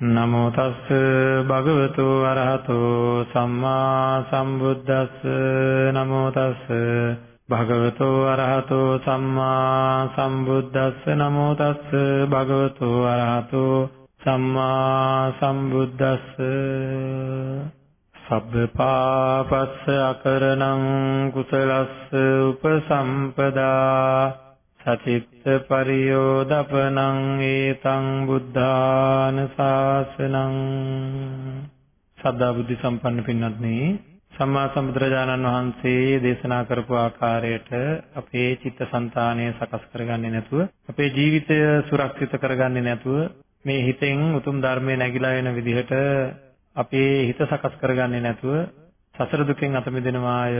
නමෝ තස්ස භගවතු අරහතෝ සම්මා සම්බුද්දස්ස. නමෝ තස්ස භගවතු අරහතෝ සම්මා සම්බුද්දස්ස. නමෝ තස්ස භගවතු අරහතෝ සම්මා සම්බුද්දස්ස. සබ්බ පාපස්ස අකරණං කුසලස්ස උපසම්පදා. සචිත්ත පරියෝදපනං ඒතං බුද්ධාන ශාසනං සද්ධා බුද්ධ සම්පන්න පින්වත්නි සම්මා සම්බුදුරජාණන් වහන්සේ දේශනා කරපු ආකාරයට අපේ චිත්තසංතානය සකස් කරගන්නේ නැතුව අපේ ජීවිතය සුරක්ෂිත කරගන්නේ නැතුව මේ හිතෙන් උතුම් ධර්මයේ නැగిලා වෙන විදිහට අපේ හිත සකස් කරගන්නේ නැතුව සසර දුකෙන් අත මිදෙනවාය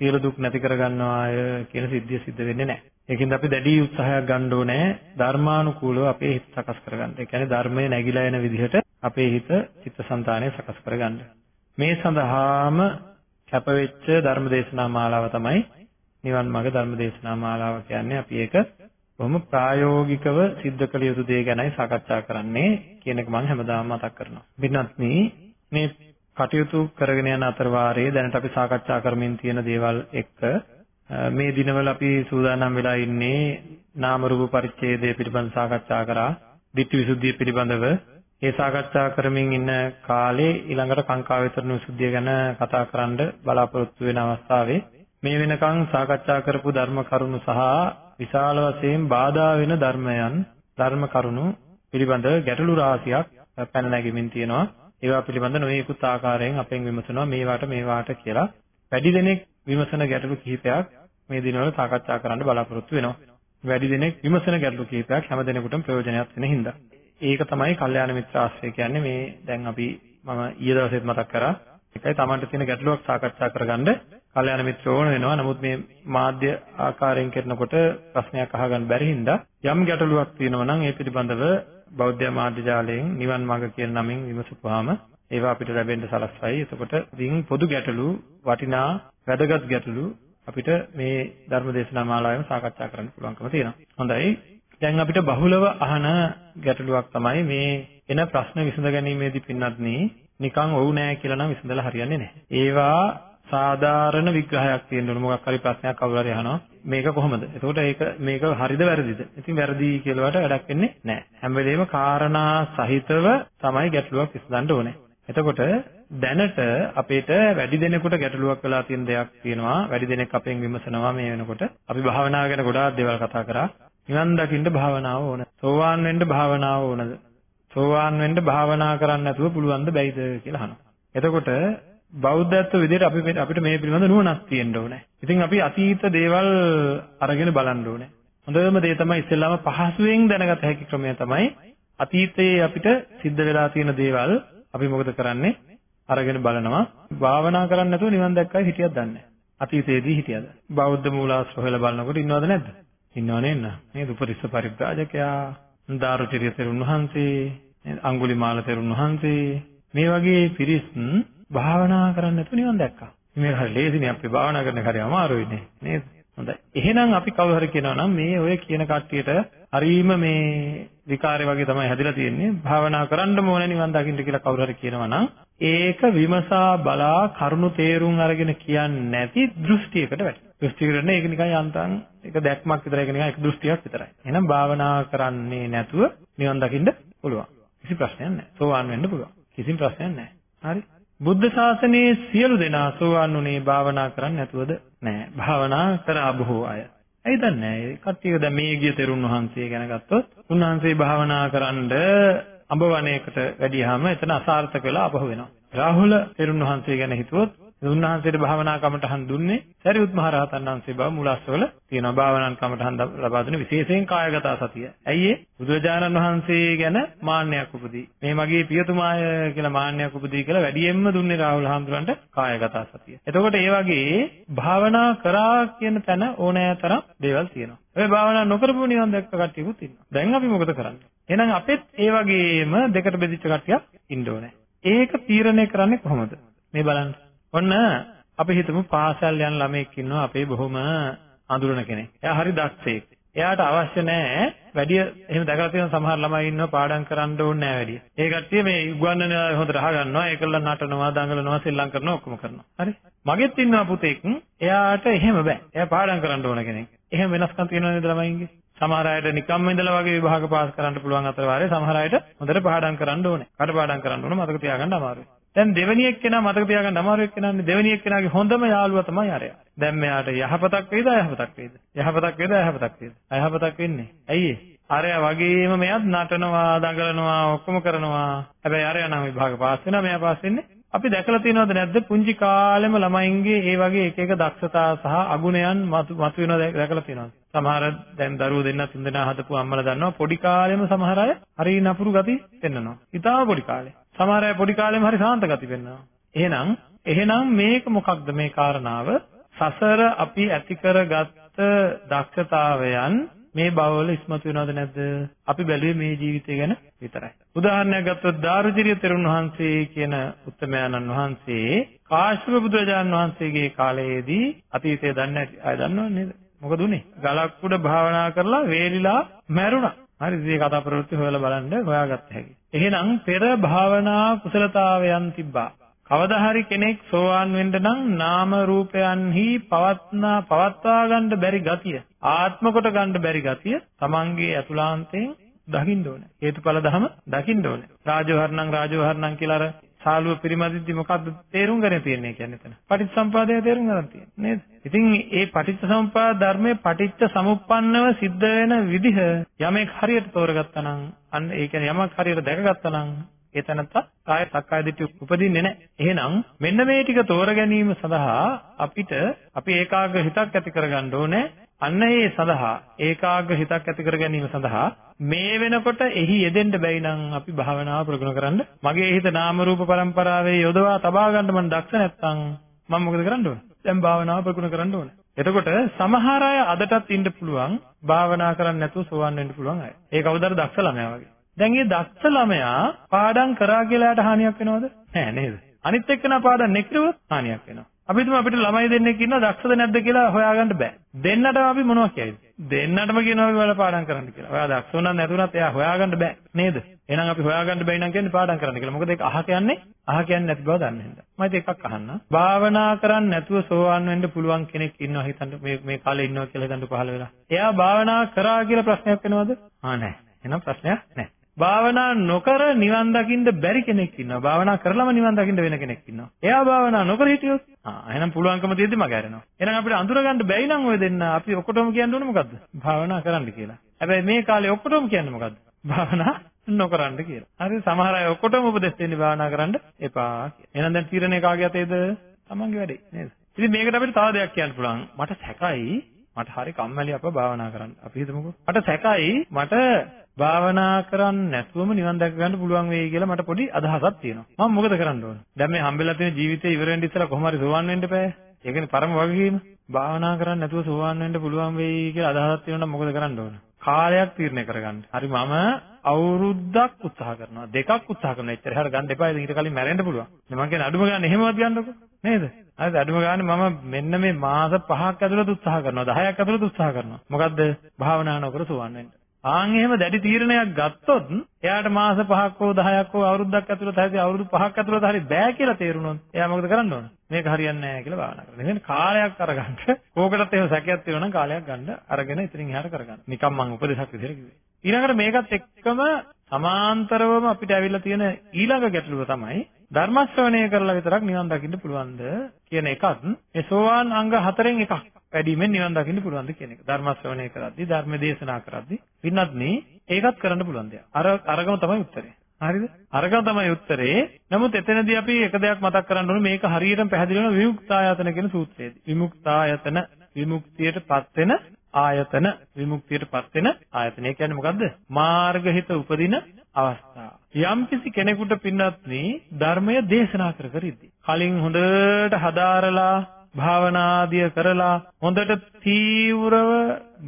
සියලු දුක් නැති කරගන්නවාය කියන සිද්ධිය සිද්ධ වෙන්නේ නැහැ. ඒකින්ද අපි දැඩි උත්සාහයක් ගන්න ඕනේ ධර්මානුකූලව අපේ හිත සකස් කරගන්න. ඒ කියන්නේ ධර්මයේ නැగిලා එන විදිහට අපේ හිත චිත්තසංතානය සකස් කරගන්න. මේ සඳහාම කැපවෙච්ච ධර්ම දේශනා මාලාව තමයි නිවන් මාර්ග ධර්ම දේශනා මාලාව කියන්නේ. අපි ඒක බොහොම ප්‍රායෝගිකව සිද්ධ කළ යුතු දේ ගැනයි සාකච්ඡා කරන්නේ කියන එක මම හැමදාම මතක් කරනවා. බින්නත්නි මේ කටයුතු කරගෙන යන අතර වාරයේ දැනට අපි සාකච්ඡා කරමින් තියෙන දේවල් එක්ක මේ දිනවල අපි සූදානම් වෙලා ඉන්නේ නාම රූප පරිච්ඡේදය පිළිබඳ සාකච්ඡා කරා. ditthi visuddhiය පිළිබඳව ඒ සාකච්ඡා කරමින් ඉන්න කාලේ ඊළඟට කාංකා වේතරණ විසුද්ධිය ගැන කතා කරන්න බලාපොරොත්තු වෙන අවස්ථාවේ මේ වෙනකන් සාකච්ඡා කරපු ධර්ම කරුණු සහ විශාල වශයෙන් බාධා වෙන ධර්මයන් ධර්ම කරුණු පිළිබඳ ගැටලු රාශියක් පැන නැගෙමින් තියෙනවා. ඒවා පිළිබඳ නොයෙකුත් ආකාරයෙන් අපෙන් විමසනවා මේවට මේවාට කියලා. වැඩි දෙනෙක් විමසන ගැටලු කිහිපයක් මේ දිනවල සාකච්ඡා කරන්න බලාපොරොත්තු වෙනවා. වැඩි දෙනෙක් විමසන ගැටලු කිහිපයක් හැම දෙනෙකුටම ප්‍රයෝජනවත් වෙන හින්දා. ඒක තමයි කල්යාණ මිත්‍ර ආශ්‍රය කියන්නේ මේ දැන් අපි මම ඊයේ දවසේත් මතක් කරා. ඒකයි Tamanට තියෙන ගැටලුවක් සාකච්ඡා කරගන්න කල්යාණ මිත්‍ර ඕන වෙනවා. නමුත් මේ මාධ්‍ය ආකාරයෙන් කරනකොට ප්‍රශ්නයක් අහගන්න බැරි හින්දා යම් ගැටලුවක් තියෙනවා නම් ඒ පිළිබඳව බෞද්ධ මාධ්‍ය ජාලයෙන් නිවන් මාර්ග කියන නමින් විමසපුවාම ඒවා අපිට ලැබෙන්න සලස්වයි. එතකොට ඉතින් පොදු ගැටලු වටිනා වැදගත් ගැටලු අපිට මේ ධර්ම දේශනා මාලාවෙන් සාකච්ඡා කරන්න පුළුවන්කම තියෙනවා. හොඳයි. දැන් අපිට බහුලව අහන ගැටලුවක් තමයි මේ එන ප්‍රශ්න විසඳ ගැනීමේදී පින්නත්නි නිකන් ඔව් නෑ කියලා නම් විසඳලා හරියන්නේ නැහැ. ඒවා සාධාරණ විග්‍රහයක් තියෙන්න ඕන මොකක් හරි ප්‍රශ්නයක් කවුරු හරි අහනවා මේක කොහොමද? එතකොට ඒක මේක හරිද වැරදිද? ඉතින් වැරදි කියලාට වැඩක් වෙන්නේ නැහැ. හැම වෙලේම කාරණා සහිතව තමයි ගැටලුවක් විසඳන්න ඕනේ. එතකොට දැනට අපිට වැඩි දෙනෙකුට ගැටලුවක් වෙලා තියෙන දෙයක් තියෙනවා. වැඩි දෙනෙක් අපෙන් විමසනවා මේ වෙනකොට. අපි භාවනාව ගැන ගොඩාක් දේවල් කතා කරා. නිවන් දකින්න භාවනාව ඕන. සෝවාන් වෙන්න භාවනාව ඕනද? සෝවාන් වෙන්න භාවනා කරන්න නැතුව පුළුවන්ද බැයිද කියලා අහනවා. එතකොට බෞද්ධත්ව විදිහට අපි අපිට මේ පිළිබඳ නුවණක් තියෙන්න ඕනේ. ඉතින් අපි අතීත දේවල් අරගෙන බලන්න ඕනේ. හොඳම දේ තමයි ඉස්සෙල්ලාම පහසුවෙන් දැනගත හැකි ක්‍රමය තමයි අතීතයේ අපිට සිද්ධ වෙලා තියෙන දේවල් අපි මොකද කරන්නේ? අරගෙන බලනවා. භාවනා කරන්නේ නැතුව නිවන් දැක්කයි හිටියද දන්නේ නැහැ. අතීතයේදී හිටියද? බෞද්ධ මූලාශ්‍ර හොයලා බලනකොට ඉන්නවද නැද්ද? ඉන්නව නේද? නේද? උපරිස්ස පරිබ්‍රාජකයා, දාරුචිරිය තෙරුන් වහන්සේ, අඟුලිමාල තෙරුන් වහන්සේ මේ වගේ පිරිස් භාවනා කරන්නේ නැතුව නිවන් දැක්කා. මේක හරි ලේසිනේ අපි භාවනා කරන හරි අමාරුයි නේ. නේද? හොඳයි. එහෙනම් අපි කවුරු හරි කියනවා නම් මේ ඔය කියන කට්ටියට හරීම මේ විකාරය වගේ තමයි හැදිලා තියෙන්නේ. භාවනා කරන්න ඕනේ නිවන් දකින්න කියලා කවුරු හරි කියනවා නම් ඒක විමසා බලා කරුණු තේරුම් අරගෙන කියන්නේ නැති දෘෂ්ටියකට වැටෙනවා. දෘෂ්ටියකට නේ ඒක නිකන් යන්තම් ඒක දැක්මක් විතරයි ඒක නිකන් එක දෘෂ්ටියක් විතරයි. එහෙනම් භාවනා කරන්නේ නැතුව නිවන් දකින්න පුළුවන්. කිසි ප්‍රශ්නයක් නැහැ. සෝවාන් වෙන්න පුළුවන්. කිසිම ප්‍රශ්නයක් නැහැ. හරි. බුද්ධ ශාසනයේ සියලු දෙනා සෝවාන් උනේ භාවනා කරන්නේ නැතුවද? නෑ. භාවනා කරා බොහෝ අය. ඇයි දන්නේ නැහැ. කට්ටිය දැන් මේ ගිය තෙරුන් වහන්සේ ගැන ගත්තොත් උන්වහන්සේ භාවනා කරන්ඩ අඹ වනයේකට වැඩියාම එතන අසාර්ථක වෙලා අපහු වෙනවා. රාහුල තෙරුන් වහන්සේ ගැන හිතුවොත් උන්වහන්සේට භාවනා කමටහන් දුන්නේ සරියුත් මහ රහතන් වහන්සේ බව මුලස්සවල තියෙනවා. භාවනාන් කමටහන් ලබා දුන්නේ විශේෂයෙන් කායගත සතිය. ඇයි ඒ? බුදුරජාණන් වහන්සේ ගැන මාන්නයක් උපදී. මේ මගේ පියතුමාය කියලා මාන්නයක් උපදී කියලා වැඩියෙන්ම දුන්නේ රාහුල හාමුදුරන්ට කායගත සතිය. එතකොට ඒ වගේ භාවනා කරා කියන තැන ඕනෑතරම් දේවල් තියෙනවා. ඔය භාවනා නොකරපු නිවන් දැක්ක කට්ටියකුත් ඉන්නවා. දැන් අපි මොකද කරන්නේ? එහෙනම් අපෙත් ඒ වගේම දෙකට බෙදිච්ච කට්ටියක් ඉන්න ඕනේ. ඒක තීරණය කරන්නේ කොහොමද? මේ බලන්න. ඔන්න අපි හිතමු පාසල් යන ළමයෙක් ඉන්නවා අපේ බොහොම අඳුරන කෙනෙක්. එයා හරි දක්ෂයෙක්. එයාට අවශ්‍ය නැහැ වැඩි එහෙම දැකලා තියෙන සමහර ළමයි ඉන්නවා පාඩම් කරන්න ඕනේ නැහැ වැඩි. ඒ කට්ටිය මේ උගන්වන හොඳට අහගන්නවා ඒකල්ල නටනවා දඟලනවා සෙල්ලම් කරනවා ඔක්කොම කරනවා. හරි. මගෙත් ඉන්නවා පුතෙක්. එයාට එහෙම බෑ. එයා පාඩම් කරන්න ඕන කෙනෙක්. එහෙම වෙනස්කම් තියෙනවා නේද ළමයින්ගේ? සමහර අයට නිකම්ම ඉඳලා වගේ විභාග පාස් කරන්න පුළුවන් අතර වාරේ සමහර අයට හොඳට පාඩම් කරන්න ඕනේ. කටපාඩම් කරන්න ඕනේ මතක තියාගන්න අමාරුයි. දැන් දෙවෙනි එක්කෙනා මතක තියාගන්න අමාරු එක්කෙනානේ දෙවෙනි එක්කෙනාගේ හොඳම යාළුවා තමයි අරයා. දැන් මෙයාට යහපතක් වේද අයහපතක් වේද? යහපතක් වේද අයහපතක් වේද? අයහපතක් වෙන්නේ. ඇයි ඒ? අරයා වගේම මෙයාත් නටනවා, දඟලනවා, ඔක්කොම කරනවා. හැබැයි අරයා නම් විභාග පාස් වෙනවා, මෙයා පාස් වෙන්නේ අපි දැකලා තියෙනවද නැද්ද පුංචි කාලෙම ළමයින්ගේ ඒ වගේ එක එක දක්ෂතා සහ අගුණයන් මතු වෙනවා දැකලා තියෙනවද? සමහර දැන් දරුවෝ දෙන්න තුන් දෙනා හදපු අම්මලා දන්නවා පොඩි කාලෙම සමහර අය හරි නපුරු ගති පෙන්නනවා. ඉතාලම පොඩි කාලේ. සමහර අය පොඩි කාලෙම හරි සාන්ත ගති පෙන්නනවා. එහෙනම් එහෙනම් මේක මොකක්ද මේ කාරණාව? සසර අපි ඇති කරගත්ත දක්ෂතාවයන් මේ භවවල ඉස්මතු වෙනවද නැද්ද? අපි බැලුවේ මේ ජීවිතය ගැන විතරයි. උදාහරණයක් ගත්තොත් දාරුචිරිය තෙරුන් වහන්සේ කියන උත්තමයන්න් වහන්සේ කාශ්‍යප බුදුරජාණන් වහන්සේගේ කාලයේදී අතීතය දන්නේ අය දන්නව නේද? මොකද උනේ? ගලක් උඩ භාවනා කරලා වේලිලා මැරුණා. හරි ඉතින් කතා ප්‍රවෘත්ති හොයලා බලන්න හොයාගත්ත හැකි. එහෙනම් පෙර භාවනා කුසලතාවයන් තිබ්බා. කවදා හරි කෙනෙක් සෝවාන් වෙන්න නම් නාම රූපයන්හි පවත්නා පවත්වා ගන්න බැරි ගතිය ආත්ම කොට ගන්න බැරි ගතිය තමන්ගේ අතුලාන්තයෙන් දකින්න ඕනේ හේතුඵල ධම දකින්න ඕනේ රාජවර්ණං රාජවර්ණං කියලා අර සාලුව පිරිමදිද්දි මොකද්ද තේරුම් ගන්න තියෙන්නේ කියන්නේ එතන පටිච්චසම්පාදය තේරුම් ගන්න තියෙන්නේ නේද ඉතින් ඒ පටිච්චසමුප්පාද ධර්මයේ පටිච්ච සමුප්පන්නව සිද්ධ වෙන විදිහ යමෙක් හරියට තෝරගත්තා නම් අන්න ඒ කියන්නේ යමක් හරියට දැකගත්තා නම් ඒ තැනත්තා කාය සක්කාය දිට්ඨිය උපදින්නේ නැහැ. එහෙනම් මෙන්න මේ ටික තෝර ගැනීම සඳහා අපිට අපි ඒකාග්‍ර හිතක් ඇති කරගන්න ඕනේ. අන්න ඒ සඳහා ඒකාග්‍ර හිතක් ඇති කර ගැනීම සඳහා මේ වෙනකොට එහි යෙදෙන්න බැයි නම් අපි භාවනාව ප්‍රගුණ කරන්න මගේ හිත නාම රූප પરම්පරාවේ යොදවා තබා ගන්න මම දක්ෂ නැත්නම් මම මොකද කරන්න ඕන? දැන් භාවනාව ප්‍රගුණ කරන්න ඕන. එතකොට සමහර අය අදටත් ඉන්න පුළුවන් භාවනා කරන්න නැතුව සෝවන් වෙන්න පුළුවන් අය. ඒ කවුදර දක්ෂ ළමයා වගේ. දැන් මේ දක්ෂ ළමයා පාඩම් කරා කියලා යාට හානියක් වෙනවද? නෑ නේද? අනිත් එක්කෙනා පාඩම් නැකිරුවොත් හානියක් වෙනවා. අපි හිතමු අපිට ළමයි දෙන්නෙක් ඉන්නවා දක්ෂද නැද්ද කියලා හොයාගන්න බෑ. දෙන්නටම අපි මොනවා කියයිද? දෙන්නටම කියනවා අපි වල පාඩම් කරන්න කියලා. ඔයා දක්ෂ වුණත් නැතුණත් එයා හොයාගන්න බෑ නේද? එහෙනම් අපි හොයාගන්න බැයි නම් කියන්නේ පාඩම් කරන්න කියලා. මොකද ඒක අහ කියන්නේ අහ කියන්නේ නැති බව දන්නේ නැහැ. මම ඒක එකක් අහන්න. භාවනා කරන්නේ නැතුව සෝවාන් වෙන්න පුළුවන් කෙනෙක් ඉන්නවා හිතන්න මේ මේ කාලේ ඉන්නවා කියලා හිතන්න පහළ වෙලා. එයා භාවනා කරා කියලා ප්‍රශ්නයක් වෙනවද? ආ නැහැ. එහෙනම් ප්‍රශ්නයක් නැහැ. භාවනා නොකර නිවන් දකින්න බැරි කෙනෙක් ඉන්නවා. භාවනා කරලම නිවන් දකින්න වෙන කෙනෙක් ඉන්නවා. එයා භාවනා නොකර හිටියොත් ආ එහෙනම් පුළුවන්කම තියෙද්දි මග ඇරෙනවා. එහෙනම් අපිට අඳුරගන්න බැයි නම් ඔය දෙන්න අපි ඔක්කොටම කියන්න ඕනේ මොකද්ද? භාවනා කරන්න කියලා. හැබැයි මේ කාලේ ඔක්කොටම කියන්නේ මොකද්ද? භාවනා නොකරන්න කියලා. හරි සමහර අය ඔක්කොටම උපදෙස් දෙන්නේ භාවනා කරන්න එපා කියලා. එහෙනම් දැන් තීරණය කාගේ අතේද? තමන්ගේ වැඩේ නේද? ඉතින් මේකට අපිට තව දෙයක් කියන්න පුළුවන්. මට සැකයි මට හරි කම්මැලි අප භාවනා කරන්න. අපි හිතමුකෝ. මට සැකයි මට භාවනා කරන්නේ නැතුවම නිවන් දැක ගන්න පුළුවන් වෙයි කියලා මට පොඩි අදහසක් තියෙනවා. මම මොකද කරන්න ඕන? දැන් මේ හම්බෙලා තියෙන ජීවිතේ ඉවර වෙන්න ඉස්සලා කොහොම හරි සෝවන් වෙන්න බෑ. ඒකනේ පරම වගකීම. භාවනා කරන්නේ නැතුව සෝවන් වෙන්න පුළුවන් වෙයි කියලා අදහසක් තියෙනවා නම් මොකද කරන්න ඕන? කාලයක් තීරණය කරගන්න. හරි මම අවුරුද්දක් උත්සාහ කරනවා. දෙකක් උත්සාහ කරනවා. එච්චර හැර ගන්න එපා. ඊට කලින් මැරෙන්න පුළුවන්. මම කියන්නේ අඩුම ගන්න එහෙමවත් ගන්නකො. නේද? හරිද? අඩුම ගන්න මම මෙන්න මේ මාස 5ක් ඇතුළත උත්සාහ කරනවා. 10ක් ඇතුළත උත්සාහ කරනවා. මොකද්ද? භාවනා නොකර සුවන් වෙන්න. ආන් එහෙම දැඩි තීරණයක් ගත්තොත් එයාට මාස 5ක් හෝ 10ක් හෝ අවුරුද්දක් ඇතුළත හරි අවුරුදු 5ක් ඇතුළත හරි බෑ කියලා තේරුණොත් එයා මොකද කරන්න ඕන? මේක හරියන්නේ නැහැ කියලා භාවනා කරනවා. එහෙනම් කාලයක් අරගන්න. කෝකටත් එහෙම සැකයක් තියෙනවා නම් කාලයක් ගන්න අරගෙන ඉතින් එහාට කරගන්න. නිකම් මම උපදේශක් විදිහට කිව්වේ. ඊළඟට මේකත් එක්කම සමාන්තරවම අපිට ඇවිල්ලා තියෙන ඊළඟ ගැටලුව තමයි ධර්ම ශ්‍රවණය කරලා විතරක් නිවන් දකින්න පුළුවන්ද කියන එකත් මේ සෝවාන් අංග හතරෙන් එකක්. වැඩිමෙන් නිවන් දකින්න පුළුවන්ද කියන එක. ධර්ම ශ්‍රවණය කරද්දී, ධර්ම දේශනා කරද්දී, පින්නත් නේ ඒකත් කරන්න පුළුවන් දෙයක්. අර අරගම තමයි උත්තරේ. හරිද? අරක තමයි උත්තරේ. නමුත් එතනදී අපි එක දෙයක් මතක් කරන්න ඕනේ මේක හරියටම පැහැදිලි වෙන විමුක්තායතන කියන සූත්‍රයේදී. විමුක්තායතන විමුක්තියටපත් වෙන ආයතන විමුක්තියටපත් වෙන ආයතන. ඒ කියන්නේ මොකද්ද? මාර්ගහිත උපදින අවස්ථාව. යම්කිසි කෙනෙකුට පින්වත්නි ධර්මය දේශනා කර කර ඉද්දි. කලින් හොඳට හදාරලා භාවනාදිය කරලා හොඳට තීව්‍රව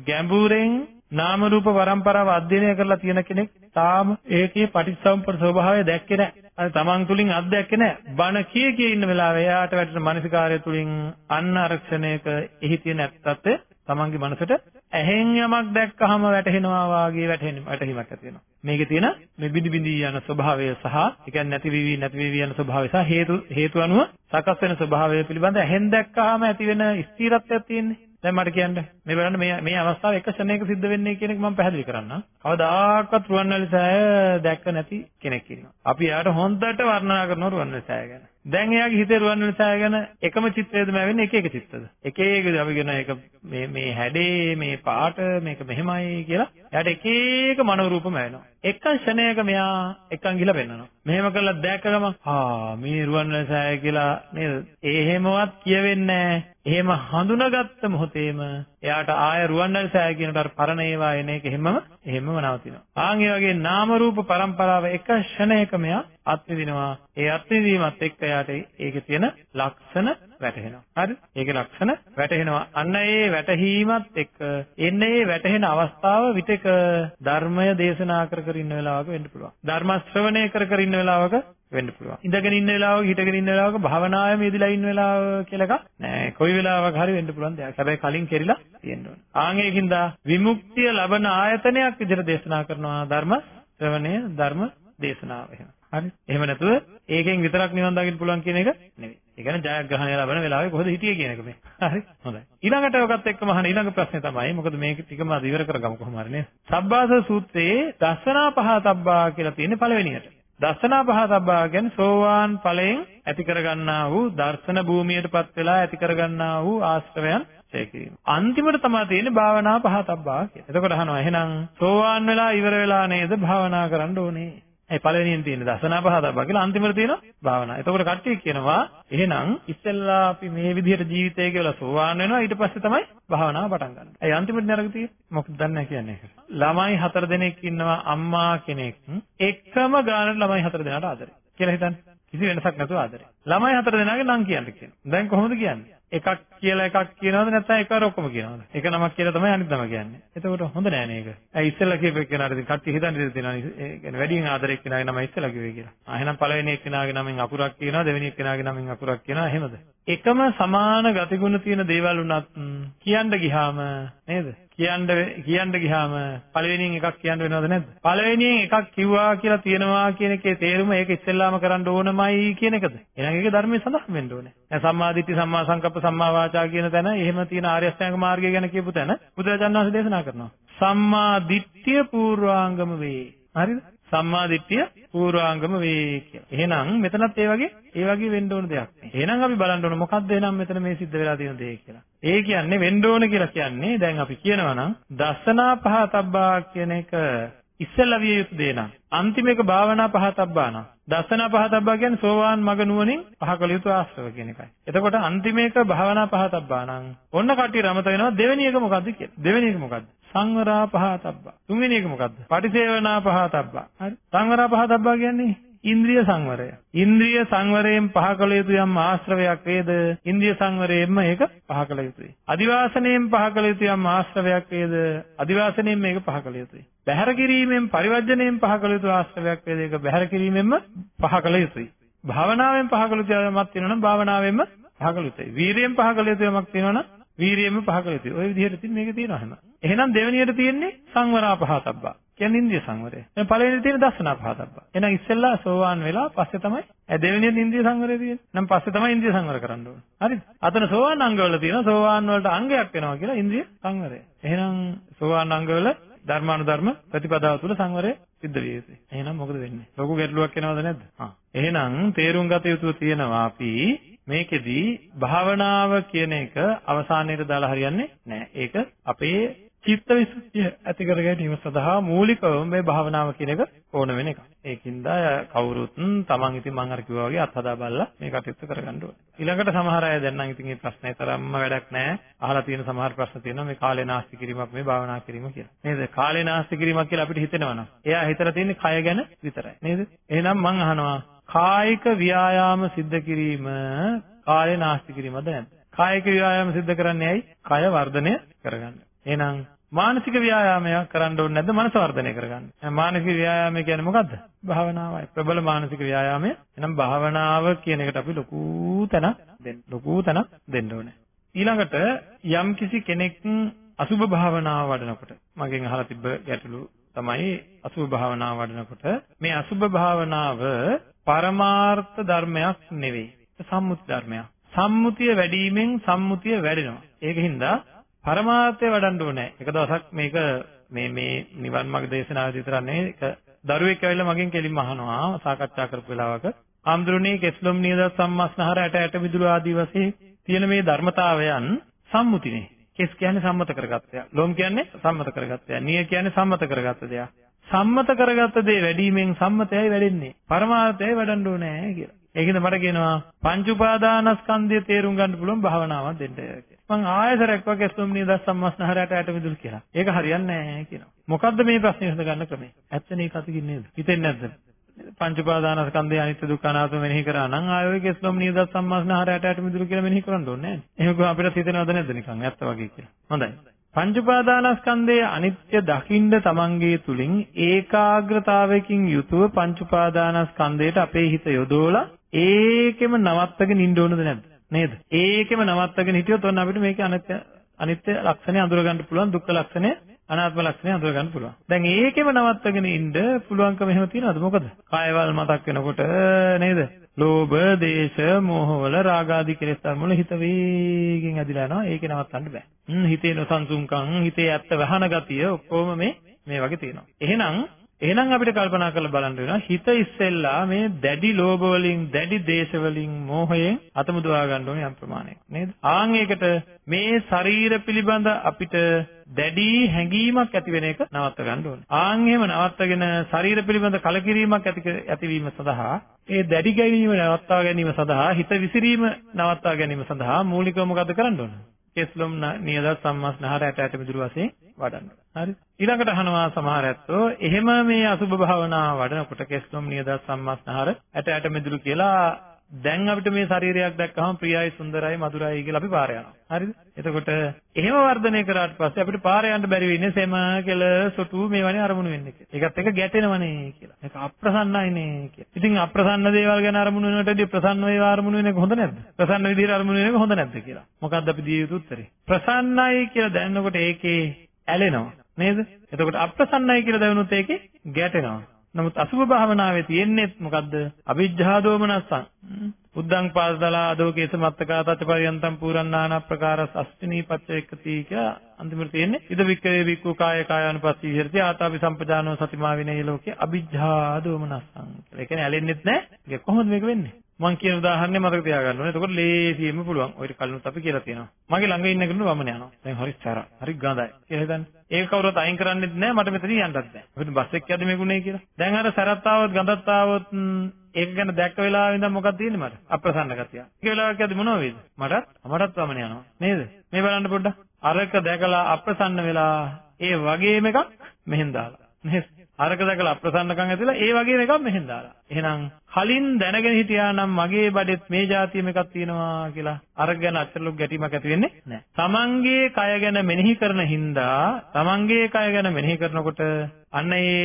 ගැඹුරෙන් නාම රූප පරම්පරාව අධ්‍යයනය කරලා තියෙන කෙනෙක් තාම ඒකේ පටිච්චසමුප්පද ස්වභාවය දැක්කේ නැහැ. අර තමන් තුලින් අත්දැක්කේ නැහැ. බණ කිය කිය ඉන්න වෙලාවේ එයාට වැටෙන මානසිකාර්ය තුලින් අන්න ආරක්ෂණයක එහි තියෙන ඇත්තත් තමන්ගේ මනසට ඇහෙන් යමක් දැක්කහම වැටහෙනවා වාගේ වැටහෙන වැටහිමක් ඇති වෙනවා. මේකේ තියෙන මේ බිඳි බිඳි යන ස්වභාවය සහ ඒ කියන්නේ නැති විවි නැති විවි යන ස්වභාවය සහ හේතු හේතු අනුව සකස් වෙන ස්වභාවය පිළිබඳ ඇහෙන් දැක්කහම ඇති වෙන ස්ථිරත්වයක් තියෙන්නේ. දැන් මට කියන්න මේ බලන්න මේ මේ අවස්ථාව එක ක්ෂණයක සිද්ධ වෙන්නේ කියන එක මම පැහැදිලි කරන්නම්. කවදාකවත් රුවන්වැලි සෑය දැක්ක නැති කෙනෙක් ඉන්නවා. අපි එයාට හොඳට වර්ණනා කරනවා රුවන්වැලි සෑය ගැන. දැන් එයාගේ හිතේ රුවන්වැලි සෑය ගැන එකම චිත්‍රයද මැවෙන්නේ එක එක චිත්තද? එක එක අපි කියන එක මේ මේ හැඩේ මේ පාට මේක මෙහෙමයි කියලා එයාට එක එක මනෝරූපම වෙනවා. එක ක්ෂණයක මෙයා එකන් ගිහලා පෙන්නනවා. මෙහෙම කළා දැක්ක ගමන් ආ මේ රුවන්වැලි සෑය කියලා නේද? එහෙමවත් කියවෙන්නේ නැහැ. එහෙම හඳුනාගත්ත මොහොතේම එයාට ආය රුවන්වැලි සෑය කියනට අර පරණ ඒවා එන එක එහෙමම එහෙමම නවතිනවා. ආන් ඒ වගේ නාම රූප પરම්පරාව එක ක්ෂණයක මෙයා අත්විඳිනවා. ඒ අත්විඳීමත් එක්ක එයාට ඒකේ තියෙන ලක්ෂණ වැටහෙනවා. හරිද? ඒකේ ලක්ෂණ වැටහෙනවා. අන්න ඒ වැටහීමත් එක්ක එන්නේ ඒ වැටහෙන අවස්ථාව විතක ධර්මය දේශනා කර කර ඉන්න වෙලාවක වෙන්න පුළුවන්. ධර්ම ශ්‍රවණය කර කර ඉන්න වෙලාවක වෙන්න පුළුවන්. ඉඳගෙන ඉන්න වෙලාවක හිටගෙන ඉන්න වෙලාවක භාවනාවේ යෙදලා ඉන්න වෙලාව කියලා එකක් නෑ. කොයි වෙලාවක හරි වෙන්න පුළුවන් දෙයක්. හැබැයි කලින් කෙරිලා තියෙන්න ඕනේ. ආන් ඒකින්ද විමුක්තිය ලබන ආයතනයක් විදිහට දේශනා කරනවා ධර්ම ශ්‍රවණය ධර්ම දේශනාව එහෙම. හරි. එහෙම නැතුව ඒකෙන් විතරක් නිවන් දකින්න පුළුවන් කියන එක නෙවෙයි. ඒ කියන්නේ ජයග්‍රහණය ලබන වෙලාවේ කොහොමද හිටියේ කියන එක මේ. හරි. හොඳයි. ඊළඟට ඔකත් එක්කම අහන ඊළඟ ප්‍රශ්නේ තමයි මොකද මේක ටිකම අද ඉවර කරගමු කොහොම හරි නේද? සබ්බාස සූත්‍රයේ දස්සනා පහතබ්බා කියලා තියෙන්නේ පළවෙනියට. දස්සනා පහතබ්බා කියන්නේ සෝවාන් ඵලයෙන් ඇති කරගන්නා වූ දර්ශන භූමියටපත් වෙලා ඇති කරගන්නා වූ ආශ්‍රවයන් ඡය කිරීම. අන්තිමට තමයි තියෙන්නේ භාවනා පහතබ්බා කියලා. එතකොට අහනවා එහෙනම් සෝවාන් වෙලා ඉවර වෙලා නේද භාවනා කරන්න ඕනේ? ඒ පළවෙනියෙන් තියෙන දසනා පහතබ්බා කියලා අන්තිමට තියෙනවා භාවනා. එතකොට කට්ටිය කියනවා එහෙනම් ඉස්සෙල්ලා අපි මේ විදිහට ජීවිතය කියලා සෝවාන් වෙනවා ඊට පස්සේ තමයි භාවනාව පටන් ගන්න. ඒ අන්තිමට නරක තියෙන්නේ මොකද දන්නේ නැහැ කියන්නේ ඒක. ළමයි හතර දෙනෙක් ඉන්නවා අම්මා කෙනෙක් එකම ගානට ළමයි හතර දෙනාට ආදරේ. කියලා හිතන්නේ. කිසි වෙනසක් නැතුව ආදරේ. ළමයි හතර දෙනාගේ නම් කියන්න කියනවා. දැන් කොහොමද කියන්නේ? එකක් කියලා එකක් කියනවද නැත්නම් එකවර ඔක්කොම කියනවද? එක නමක් කියලා තමයි අනිත් නම කියන්නේ. එතකොට හොඳ නෑ නේද? ඇයි ඉස්සෙල්ලා කියපු එක්කෙනාට ඉතින් කට්ටිය හිතන්නේ ඉතින් තියෙනවා. ඒ කියන්නේ වැඩියෙන් ආදරෙක් කෙනාගේ නම ඉස්සෙල්ලා කිව්වේ කියලා. ආ එහෙනම් පළවෙනි එක්කෙනාගේ නමෙන් අකුරක් කියනවා දෙවෙනි එක්කෙනාගේ නමෙන් අකුරක් කියනවා එහෙමද? එකම සමාන ගතිගුණ තියෙන දේවල් උනත් කියන්න ගියාම නේද? කියන්න කියන්න ගියාම පළවෙනියෙන් එකක් කියන්න වෙනවද නැද්ද? පළවෙනියෙන් එකක් කිව්වා කියලා තියෙනවා කියන එකේ තේරුම ඒක ඉස්සෙල්ලාම කරන්න ඕනමයි කියන එකද? එහෙනම් ඒක ධර්මයේ සඳහන් වෙන්න ඕනේ. දැන් සම්මාදිට්ඨි සම්මා සංකප්ප සම්මා වාචා කියන තැන එහෙම තියෙන ආර්ය අෂ්ටාංග මාර්ගය ගැන කියපු තැන බුදුරජාණන් වහන්සේ දේශනා කරනවා. සම්මා දිට්ඨිය පූර්වාංගම වේ. හරිද? සම්මා දිට්ඨිය පූර්වාංගම වේ කියලා. එහෙනම් මෙතනත් ඒ වගේ ඒ වගේ වෙන්න ඕන දෙයක්. එහෙනම් අපි බලන්න ඕන මොකක්ද එහෙනම් මෙතන මේ සිද්ධ වෙලා තියෙන දේ කියලා. ඒ කියන්නේ වෙන්න ඕන කියලා කියන්නේ දැන් අපි කියනවා නම් දසනා පහතබ්බා කියන එක ඉස්සෙල්ලා විය යුතු දේ නම් අන්තිම එක භාවනා පහතබ්බා නම් දසනා පහතබ්බා කියන්නේ සෝවාන් මග නුවණින් පහකල යුතු ආශ්‍රව කියන එකයි. එතකොට අන්තිම එක භාවනා පහතබ්බා නම් ඔන්න කට්ටිය රමත වෙනවා දෙවෙනි එක මොකද්ද කියලා. දෙවෙනි එක මොකද්ද? සංවරා පහතබ්බා. තුන්වෙනි එක මොකද්ද? පටිසේවනා පහතබ්බා. හරි. සංවරා පහතබ්බා කියන්නේ ඉන්ද්‍රිය සංවරය. ඉන්ද්‍රිය සංවරයෙන් පහ කළ යුතු යම් ආශ්‍රවයක් වේද? ඉන්ද්‍රිය සංවරයෙන්ම ඒක පහ කළ යුතුයි. අදිවාසණයෙන් පහ කළ යුතු යම් ආශ්‍රවයක් වේද? අදිවාසණයෙන් මේක පහ කළ යුතුයි. බහැර කිරීමෙන් පරිවර්ජණයෙන් පහ කළ යුතු ආශ්‍රවයක් වේද? ඒක බහැර කිරීමෙන්ම පහ කළ යුතුයි. භාවනාවෙන් පහ කළ යුතු යමක් තියෙනවා නම් භාවනාවෙන්ම පහ කළ යුතුයි. වීරියෙන් පහ කළ යුතු යමක් තියෙනවා නම් වීරියෙන්ම පහ කළ යුතුයි. ওই විදිහට ඉතින් මේක තියෙනවා හැම. එහෙනම් දෙවෙනියට තියෙන්නේ සංවරා පහතබ්බා. කියන්නේ ඉන්ද්‍රිය සංවරය. දැන් පළවෙනි තියෙන දස්සනා පහතබ්බා. එහෙනම් ඉස්සෙල්ලා සෝවාන් වෙලා පස්සේ තමයි දෙවෙනියට ඉන්ද්‍රිය සංවරය තියෙන්නේ. නම් පස්සේ තමයි ඉන්ද්‍රිය සංවර කරන්න ඕනේ. හරිද? අතන සෝවාන් අංගවල තියෙනවා සෝවාන් වලට අංගයක් වෙනවා කියලා ඉන්ද්‍රිය සංවරය. එහෙනම් සෝවාන් අංගවල ධර්මානුධර්ම ප්‍රතිපදාව තුළ සංවරය සිද්ධ විය යුතුයි. එහෙනම් මොකද වෙන්නේ? ලොකු ගැටලුවක් එනවද නැද්ද? හා. එහෙනම් තේරුම් ගත යුතු තියෙනවා අපි මේකෙදි භාවනාව කියන එක අවසානයේට දාලා හරියන්නේ නැහැ. ඒක අපේ චිත්ත විසුද්ධිය ඇති කර ගැනීම සඳහා මූලිකවම මේ භාවනාව කියන එක ඕන වෙන එකක්. ඒකින්ද කවුරුත් තමන් ඉතින් මම අර කිව්වා වගේ අත්හදා බලලා මේ කටයුත්ත කරගන්න ඕනේ. ඊළඟට සමහර අය දැන් නම් ඉතින් මේ ප්‍රශ්නේ තරම්ම වැඩක් නැහැ. අහලා තියෙන සමහර ප්‍රශ්න තියෙනවා මේ කාලේ නාස්ති කිරීමක් මේ භාවනා කිරීම කියලා. නේද? කාලේ නාස්ති කිරීමක් කියලා අපිට හිතෙනවා නම් එයා හිතලා තියෙන්නේ කය ගැන විතරයි. නේද? එහෙනම් මම අහනවා කායික ව්‍යායාම සිද්ධ කිරීම කාලේ නාස්ති කිරීමද නැද්ද? කායික ව්‍යායාම සිද්ධ කරන්නේ ඇයි? කය වර්ධනය කරගන්න. එහෙනම් මානසික ව්‍යායාමයක් කරන්න ඕනේ නැද්ද මනස වර්ධනය කරගන්න. මානසික ව්‍යායාමය කියන්නේ මොකද්ද? භාවනාවයි. ප්‍රබල මානසික ව්‍යායාමය. එහෙනම් භාවනාව කියන එකට අපි ලොකු තැනක් දෙන්න. ලොකු තැනක් දෙන්න ඕනේ. ඊළඟට යම් කිසි කෙනෙක් අසුභ භාවනාව වඩනකොට මගෙන් අහලා තිබ්බ ගැටලු තමයි අසුභ භාවනාව වඩනකොට මේ අසුභ භාවනාව පරමාර්ථ ධර්මයක් නෙවෙයි. සම්මුති ධර්මයක්. සම්මුතිය වැඩිවීමෙන් සම්මුතිය වැඩෙනවා. ඒකින්ද පරමාර්ථය වඩන්න ඕනේ. එක දවසක් මේක මේ මේ නිවන් මාර්ග දේශනාවේදී විතරක් නෙවෙයි ඒක දරුවෙක් ඇවිල්ලා මගෙන් කෙලින්ම අහනවා සාකච්ඡා කරපු වෙලාවක ආම්ද්‍රෝණී කෙස්ලොම් නියද සම්මස්නහර ඇට ඇට මිදුළු ආදී වශයෙන් තියෙන මේ ධර්මතාවයන් සම්මුතිනේ. කෙස් කියන්නේ සම්මත කරගත්ත දෙයක්. ලොම් කියන්නේ සම්මත කරගත්ත දෙයක්. නිය කියන්නේ සම්මත කරගත්ත දෙයක්. සම්මත කරගත්ත දේ වැඩිවීමෙන් සම්මතයයි වැඩෙන්නේ. පරමාර්ථයයි වඩන්න ඕනේ කියලා. ඒකින්ද මට කියනවා පංච උපාදානස්කන්ධය තේරුම් ගන්න පුළුවන් භාවනාවක් දෙන්න කියලා. මං ආයතරයක් වගේ ස්වම්නිය දස්සම්මස්නහරයට ඇට මිදුල් කියලා. ඒක හරියන්නේ නැහැ කියනවා. මොකද්ද මේ ප්‍රශ්නේ විසඳ ගන්න ක්‍රමය? ඇත්තනේ ඒක අතකින් නේද? හිතෙන්නේ නැද්ද? පංච උපාදානස්කන්ධය අනිත්‍ය දුක්ඛ අනාත්ම මෙනෙහි කරා නම් ආයෝගේ ස්වම්නිය දස්සම්මස්නහරයට ඇට මිදුල් කියලා මෙනෙහි කරන්න ඕනේ නැහැ. එහෙම අපිට හිතෙනවද නැද්ද නිකන් ඇත්ත වගේ කියලා. හොඳයි. පංච උපාදානස්කන්ධයේ අනිත්‍ය දකින්න තමන්ගේ තුලින් ඒකාග්‍රතාවයකින් යුතුව පංච උපාදානස්කන්ධයට අපේ හිත යොදවලා ඒකෙම නවත්තගෙන ඉන්න ඕනද නැද්ද? නේද? ඒකෙම නවත්තගෙන හිටියොත් ඔන්න අපිට මේකේ අනිත්‍ය අනිත්‍ය ලක්ෂණය අඳුර ගන්න පුළුවන් දුක්ඛ ලක්ෂණය අනාත්ම ලක්ෂණය අඳුර ගන්න පුළුවන්. දැන් ඒකෙම නවත්තගෙන ඉන්න පුළුවන්කම එහෙම තියනවද? මොකද? කායවල මතක් වෙනකොට නේද? ලෝභ, දේශ, මෝහවල රාගාදී කෙලෙස් ධර්ම වල හිත වේගෙන් ඇදිලා යනවා. ඒකේ නවත්තන්න බෑ. හ්ම් හිතේ නොසන්සුන්කම්, හිතේ ඇත්ත වහන ගතිය ඔක්කොම මේ මේ වගේ තියෙනවා. එහෙනම් එහෙනම් අපිට කල්පනා කරලා බලන්න වෙනවා. හිත ඉස්සෙල්ලා මේ දැඩි ලෝභ වලින් දැඩි දේශ වලින් මෝහයෙන් අතමුදවා ගන්න ඕනේ යම් ප්‍රමාණයක්. නේද? ආන් ඒකට මේ ශරීර පිළිබඳ අපිට දැඩි හැඟීමක් ඇති වෙන එක නවත්ත ගන්න ඕනේ. ආන් එහෙම නවත්තගෙන ශරීර පිළිබඳ කලකිරීමක් ඇති ඇතිවීම සඳහා ඒ දැඩි ගැනීම නවත්වා ගැනීම සඳහා හිත විසිරීම නවත්වා ගැනීම සඳහා මූලිකව මොකද කරන්න ඕන? කෙස්ලොම් නියද සම්මස්නහර ඇට ඇට මිදුළු වශයෙන් වඩන්න. හරි. ඊළඟට අහනවා සමහර ඇත්තෝ එහෙම මේ අසුභ භාවනාව වඩනකොට කෙස්ලොම් නියද සම්මස්නහර ඇට ඇට මිදුළු කියලා දැන් අපිට මේ ශරීරයක් දැක්කම ප්‍රියයි සුන්දරයි මధుරයි කියලා අපි පාර යනවා. හරිද? එතකොට එහෙම වර්ධනය කරාට පස්සේ අපිට පාර යන්න බැරි වෙන්නේ සෙම කෙල සොටු මේවනේ අරමුණු වෙන්නේ කියලා. ඒකත් එක ගැටෙනවනේ කියලා. ඒක අප්‍රසන්නයිනේ කියලා. ඉතින් අප්‍රසන්න දේවල් ගැන අරමුණු වෙනකොටදී ප්‍රසන්න වේවා අරමුණු වෙන එක හොඳ නැද්ද? ප්‍රසන්න විදිහට අරමුණු වෙන එක හොඳ නැද්ද කියලා. මොකද්ද අපි දිය යුතු උත්තරේ? ප්‍රසන්නයි කියලා දැනනකොට ඒකේ ඇලෙනවා. නේද? එතකොට අප්‍රසන්නයි කියලා දැනුනොත් ඒකේ ගැටෙනවා. නමුත් අසුභ භාවනාවේ තියෙන්නේ මොකද්ද? අවිජ්ජා දෝමනස්සං. උද්දං පාදලා අදෝකේස මත්තකා තත් පරියන්තම් පුරන්නාන ප්‍රකාර අස්තිනී පච්චේකති කියලා අන්තිමට තියෙන්නේ ඉද වික්කේ වික්කු කාය කායानुපස්සී විහෙරති ආතාපි සම්පජානෝ සතිමා විනේ ලෝකේ අවිජ්ජා දෝමනස්සං. ඒ කියන්නේ ඇලෙන්නෙත් නැහැ. ඒක කොහොමද මේක වෙන්නේ? මම කියන උදාහරණය මතක තියාගන්න ඕනේ. එතකොට ලේසියෙම පුළුවන්. ඔය කලිනුත් අපි කියලා තියෙනවා. මගේ ළඟ ඉන්න කෙනෙක් වමන යනවා. දැන් හරි සැර. හරි ගඳයි. කියලා හිතන්නේ. ඒක කවුරුත් අයින් කරන්නෙත් නෑ. මට මෙතනින් යන්නත් බෑ. මොකද බස් එක යද්දි මේකුනේ කියලා. දැන් අර සැරත් ආවොත් ගඳත් ආවොත් ඒක ගැන දැක්ක වෙලාවෙ ඉඳන් මොකක්ද තියෙන්නේ මට? අප්‍රසන්න ගතිය. ඒක වෙලාවක යද්දි මොනව වෙයිද? මටත් මටත් වමන යනවා. නේද? මේ බලන්න පොඩ්ඩක්. අරක දැකලා අප්‍රසන්න වෙලා ඒ වගේම එකක් මෙහෙන් දාලා. නේද? අරක දැකලා අප්‍රසන්නකම් ඇතිලා ඒ වගේම එකක් මෙහෙන් දාලා. එහෙනම් කලින් දැනගෙන හිටියා නම් මගේ බඩෙත් මේ જાතියෙම එකක් තියෙනවා කියලා අරක ගැන අච්චරලොක් ගැටීමක් ඇති වෙන්නේ නැහැ. තමන්ගේ කය ගැන මෙනෙහි කරන හින්දා තමන්ගේ කය ගැන මෙනෙහි කරනකොට අන්න ඒ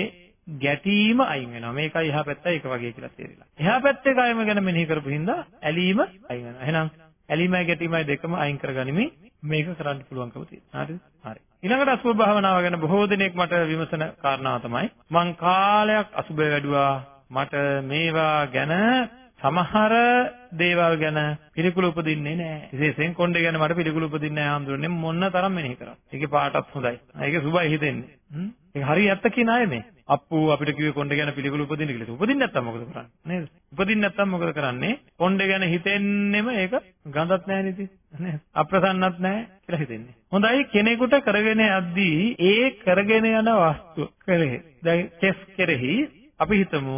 ගැටීම අයින් වෙනවා. මේකයි එහා පැත්ත ඒක වගේ කියලා තේරිලා. එහා පැත්තේ කයම ගැන මෙනෙහි කරපු හින්දා ඇලීම අයින් වෙනවා. එහෙනම් ඇලීමයි ගැටීමයි දෙකම අයින් කරගනිමින් මේක කරන්න පුළුවන්කම තියෙනවා. හරිද? හරි. ඊළඟට අසුභ භාවනාව ගැන බොහෝ දෙනෙක් මට විමසන කාරණාව තමයි මං කාලයක් අසුභය වැඩුවා මට මේවා ගැන සමහර දේවල් ගැන පිළිකුල උපදින්නේ නැහැ. විශේෂයෙන් කොණ්ඩේ ගැන මට පිළිකුල උපදින්නේ නැහැ හඳුරන්නේ මොන තරම් මෙනෙහි කරා. ඒකේ පාටත් හොඳයි. ඒකේ සුබයි හිතෙන්නේ. ඒක හරි ඇත්ත කියන අය මේ. අප්පු අපිට කිව්වේ කොණ්ඩේ ගැන පිළිකුල උපදින්න කියලා. උපදින්නේ නැත්තම් මොකද කරන්නේ? නේද? උපදින්නේ නැත්තම් මොකද කරන්නේ? කොණ්ඩේ ගැන හිතෙන්නෙම ඒක ගඳක් නැහැ නේද? නේද? අප්‍රසන්නත් නැහැ කියලා හිතෙන්නේ. හොඳයි කෙනෙකුට කරගෙන යද්දී ඒ කරගෙන යන වස්තු කෙරෙහි දැන් කෙස් කෙරෙහි අපි හිතමු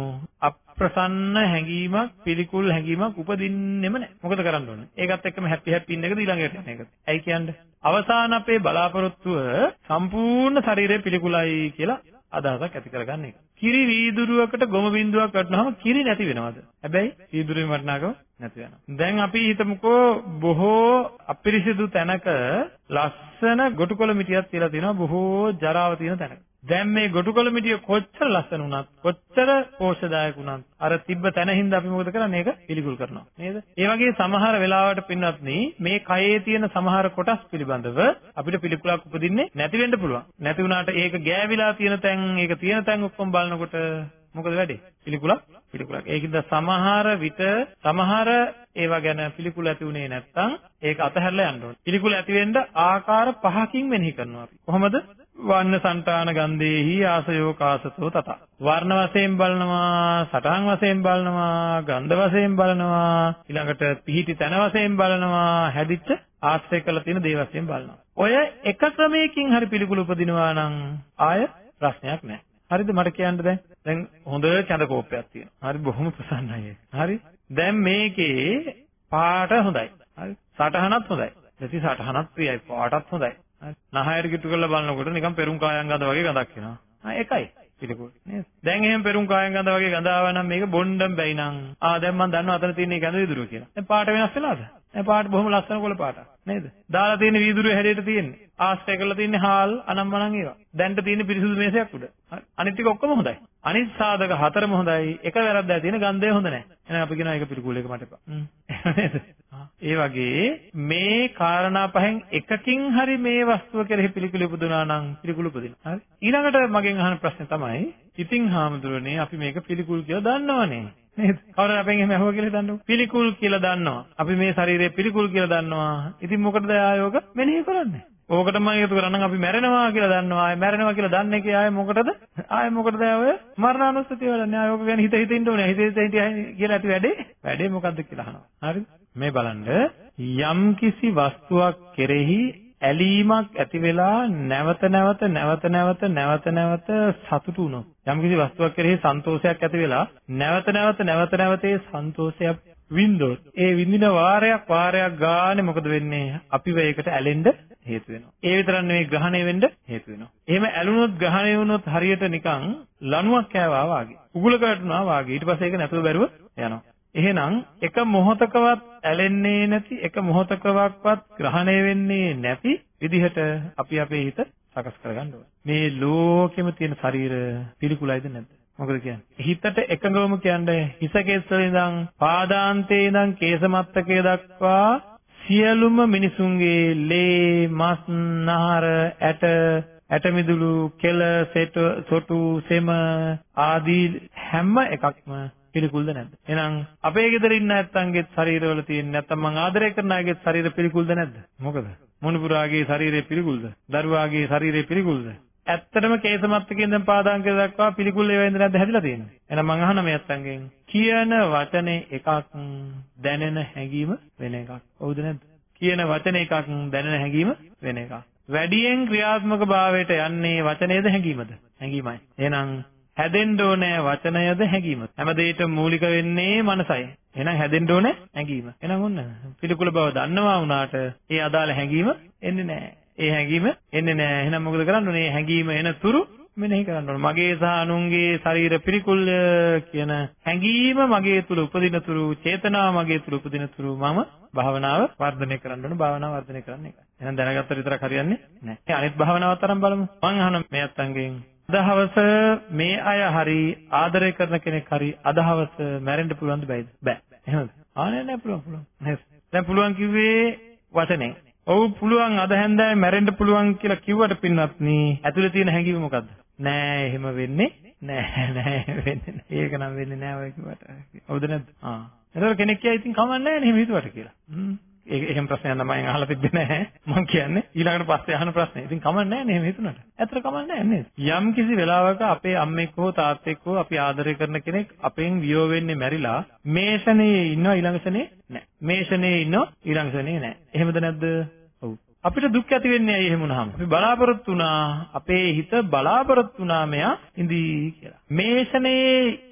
අප්‍රසන්න හැඟීමක් පිළිකුල් හැඟීමක් උපදින්නෙම නැහැ. මොකද කරන්න ඕන? ඒකත් එක්කම හැපි හැපි ඉන්න එකද ඊළඟට යන එකද? ඇයි කියන්නේ? අවසාන අපේ බලාපොරොත්තුව සම්පූර්ණ ශරීරය පිළිකුලයි කියලා අදහසක් ඇති කරගන්න එක. කිරි වීදුරුවකට ගොම බින්දුවක් වටනහම කිරි නැති වෙනවද? හැබැයි වීදුරුවේ වටනාකම නැති වෙනවා. දැන් අපි හිතමුකෝ බොහෝ අපිරිසිදු තැනක ලස්සන ගොටුකොළ මිටියක් තියලා තියෙනවා බොහෝ ජරාව තියෙන තැනක. දැන් මේ ගොටුකොළ මිටිය කොච්චර ලස්සන වුණත් කොච්චර පෝෂදායක වුණත් අර තිබ්බ තැන හින්දා අපි මොකද කරන්නේ? ඒක පිළිකුල් කරනවා. නේද? ඒ වගේ සමහර වෙලාවට පින්වත්නි මේ කයේ තියෙන සමහර කොටස් පිළිබඳව අපිට පිළිකුලක් උපදින්නේ නැති වෙන්න පුළුවන්. නැති වුණාට ඒක ගෑවිලා තියෙන තැන් ඒක තියෙන තැන් ඔක්කොම බලනකොට මොකද වෙන්නේ පිළිකුලක්? පිළිකුලක්. ඒකින්ද සමහර විට සමහර ඒවා ගැන පිළිකුල ඇති උනේ නැත්නම් ඒක අතහැරලා යන්න ඕනේ. පිළිකුල ඇති වෙන්න ආකාර පහකින් මෙනෙහි කරනවා අපි. කොහොමද? වර්ණ సంతාන ගන්ධේහි ආසයෝ කාසතෝ තත. වර්ණ වශයෙන් බලනවා, සටහන් වශයෙන් බලනවා, ගන්ධ වශයෙන් බලනවා, ඊළඟට පිහිටි තන වශයෙන් බලනවා, හැදිච්ච ආශ්‍රය කළ තියෙන දේ වශයෙන් බලනවා. ඔය එක ක්‍රමයකින් හරි පිළිකුල උපදිනවා නම් ආය ප්‍රශ්නයක් නැහැ. හරිද මට කියන්න දැන් දැන් හොඳ කැඳ කෝප්පයක් තියෙනවා. හරි බොහොම ප්‍රසන්නයි. හරි. දැන් මේකේ පාට හොඳයි. හරි. සටහනත් හොඳයි. නැති සටහනත් ප්‍රියයි. පාටත් හොඳයි. නහයට කිට්ටු කරලා බලනකොට නිකන් පෙරුම් කායන් ගඳ වගේ ගඳක් එනවා. ආ එකයි. පිළිකුල් නේද? දැන් එහෙම පෙරුම් කායන් ගඳ වගේ ගඳ ආවා නම් මේක බොණ්ඩම් බැයි නං. ආ දැන් මම දන්නවා අතන තියෙන ගඳ විදුරුව කියලා. දැන් පාට වෙනස් වෙලාද? දැන් පාට බොහොම ලස්සන කොළ පාටක් නේද? දාලා තියෙන වීදුරුවේ හැඩයට තියෙන්නේ. ආශ්‍රය කරලා තියෙන්නේ හාල් අනම්මනම් ඒවා. දැන්ට තියෙන පිරිසුදු මේසයක් උඩ. අනිත් ටික ඔක්කොම හොඳයි. අනිත් සාධක හතරම හොඳයි. එක වැරද්දක් තියෙන ගන්ධය හොඳ නැහැ. එහෙනම් අපි කියනවා ඒක පිළිකුල් එක මට එපා. ඒ වගේ මේ කාරණා පහෙන් එකකින් හරි මේ වස්තුව කෙරෙහි පිළිකුල උපදුනා නම් පිළිකුල උපදිනවා. හරි. ඊළඟට මගෙන් අහන ප්‍රශ්නේ තමයි ඉතින් හාමුදුරනේ අපි මේක පිළිකුල් කියලා දන්නවනේ. නේද? කවුරුන් අපෙන් එහෙම අහුව කියලා දන්නව? පිළිකුල් කියලා දන්නවා. අපි මේ ශරීරය පිළිකුල් කියලා දන්නවා. ඉතින් මොකටද ආයෝග මෙනෙහි කරන්නේ? ඕකටම හේතු කරනම් අපි මැරෙනවා කියලා දන්නවා. ආය මැරෙනවා කියලා දන්නේ කී ආය මොකටද? ආය මොකටද ඔය මරණානුස්සතිය වලන්නේ ආයෝග ගැන හිත හිත ඉන්න ඕනේ. හිත හිත හිටිය කියලා ඇති වැඩේ. වැඩේ මොකද්ද කියලා අහනවා. හරිද? මේ බලන්න යම් කිසි වස්තුවක් කෙරෙහි ඇලීමක් ඇති වෙලා නැවත නැවත නැවත නැවත නැවත නැවත සතුටු වුණොත් යම් කිසි වස්තුවක් කෙරෙහි සන්තෝෂයක් ඇති වෙලා නැවත නැවත නැවත නැවත ඒ සන්තෝෂයක් වින්දොත් ඒ විඳින වාරයක් වාරයක් ගානේ මොකද වෙන්නේ අපිව ඒකට ඇලෙන්න හේතු වෙනවා. ඒ විතරක් නෙවෙයි ග්‍රහණය වෙන්න හේතු වෙනවා. එහෙම ඇලුනොත් ග්‍රහණය වුණොත් හරියට නිකන් ලණුවක් කෑවා වාගේ. උගුල කටනවා වාගේ. ඊට පස්සේ ඒක නැතුව බැරුව යනවා. එහෙනම් එක මොහොතකවත් ඇලෙන්නේ නැති එක මොහොතකවත් ග්‍රහණය වෙන්නේ නැති විදිහට අපි අපේ හිත සකස් කරගන්න ඕනේ. මේ ලෝකෙම තියෙන ශරීර පිළිකුලයිද නැද්ද? මොකද කියන්නේ? හිතට එකඟවම කියන්නේ හිස කෙස්වල ඉඳන් පාදාන්තයේ ඉඳන් කේසමත්තකය දක්වා සියලුම මිනිසුන්ගේ ලේ, මස්, නහර, ඇට, ඇට මිදුළු, කෙල, සොටු, සෙම ආදී හැම එකක්ම පිළිකුල්ද නැද්ද? එහෙනම් අපේ ගෙදර ඉන්න නැත්තන්ගේ ශරීරවල තියෙන නැත්තම් මං ආදරය කරන අයගේ ශරීර පිළිකුල්ද නැද්ද? මොකද? මොනුපුරාගේ ශරීරය පිළිකුල්ද? දරුවාගේ ශරීරය පිළිකුල්ද? ඇත්තටම කේසමත්තකින් දැන් පාදාංක දක්වා පිළිකුල් ඒවා ඉඳ නැද්ද හැදිලා තියෙන්නේ. එහෙනම් මං අහන මේ නැත්තන්ගෙන් කියන වචනේ එකක් දැනෙන හැඟීම වෙන එකක්. හවුද නැද්ද? කියන වචන එකක් දැනෙන හැඟීම වෙන එකක්. වැඩියෙන් ක්‍රියාත්මක භාවයට යන්නේ වචනේද හැඟීමද? හැඟීමයි. එහෙනම් හැදෙන්න ඕනේ වචනයද හැඟීමද? හැම දෙයකම මූලික වෙන්නේ මනසයි. එහෙනම් හැදෙන්න ඕනේ හැඟීම. එහෙනම් ඔන්න පිළිකුල බව දන්නවා වුණාට ඒ අදාළ හැඟීම එන්නේ නැහැ. ඒ හැඟීම එන්නේ නැහැ. එහෙනම් මොකද කරන්න ඕනේ? හැඟීම එන තුරු මෙනෙහි කරන්න ඕනේ. මගේ සහ අනුන්ගේ ශරීර පිළිකුල්ය කියන හැඟීම මගේ තුල උපදින තුරු, චේතනාව මගේ තුල උපදින තුරු මම භාවනාව වර්ධනය කරන්න ඕනේ. භාවනාව වර්ධනය කරන්න එකයි. එහෙනම් දැනගත්තට විතරක් හරියන්නේ නැහැ. අනිත් භාවනාවත් තරම් බලමු. මං අහන මේ අත්තන්ගෙන් අදහවස මේ අය හරි ආදරය කරන කෙනෙක් හරි අදහවස මැරෙන්න පුළුවන්ද බැයිද? බෑ. එහෙමද? ආනේ නෑ පුළුවන් පුළුවන්. නේද? දැන් පුළුවන් කිව්වේ වචනේ. ඔව් පුළුවන් අද හැන්දෑවේ මැරෙන්න පුළුවන් කියලා කිව්වට පින්නත් නී ඇතුලේ තියෙන හැඟීම මොකද්ද? නෑ එහෙම වෙන්නේ නෑ නෑ වෙන්නේ නෑ. ඒක නම් වෙන්නේ නෑ ඔය කිව්වට. හවුද නැද්ද? ආ. එතකොට කෙනෙක් කියයි ඉතින් කමන්නේ නැහැ නේ එහෙම හිතුවට කියලා. ඒක එහෙම ප්‍රශ්නයක් නම් මම අහලා තිබ්බේ නැහැ. මම කියන්නේ ඊළඟට පස්සේ අහන ප්‍රශ්නේ. ඉතින් කමන්නේ නැහැ නේ එහෙම හිතුණාට. ඇත්තට කමන්නේ නැහැ නේද? යම් කිසි වෙලාවක අපේ අම්මෙක් හෝ තාත්තෙක් හෝ අපි ආදරය කරන කෙනෙක් අපෙන් වියෝ වෙන්නේ මැරිලා මේ ශනේ ඉන්නවා ඊළඟ ශනේ නැහැ. මේ ශනේ ඉන්නවා ඊළඟ ශනේ නැහැ. එහෙමද නැද්ද? අපිට දුක් ඇති වෙන්නේ ඇයි එහෙම වුණාම? අපි බලාපොරොත්තු වුණා අපේ හිත බලාපොරොත්තු වුණා මෙයා ඉඳී කියලා. මේ ශනේ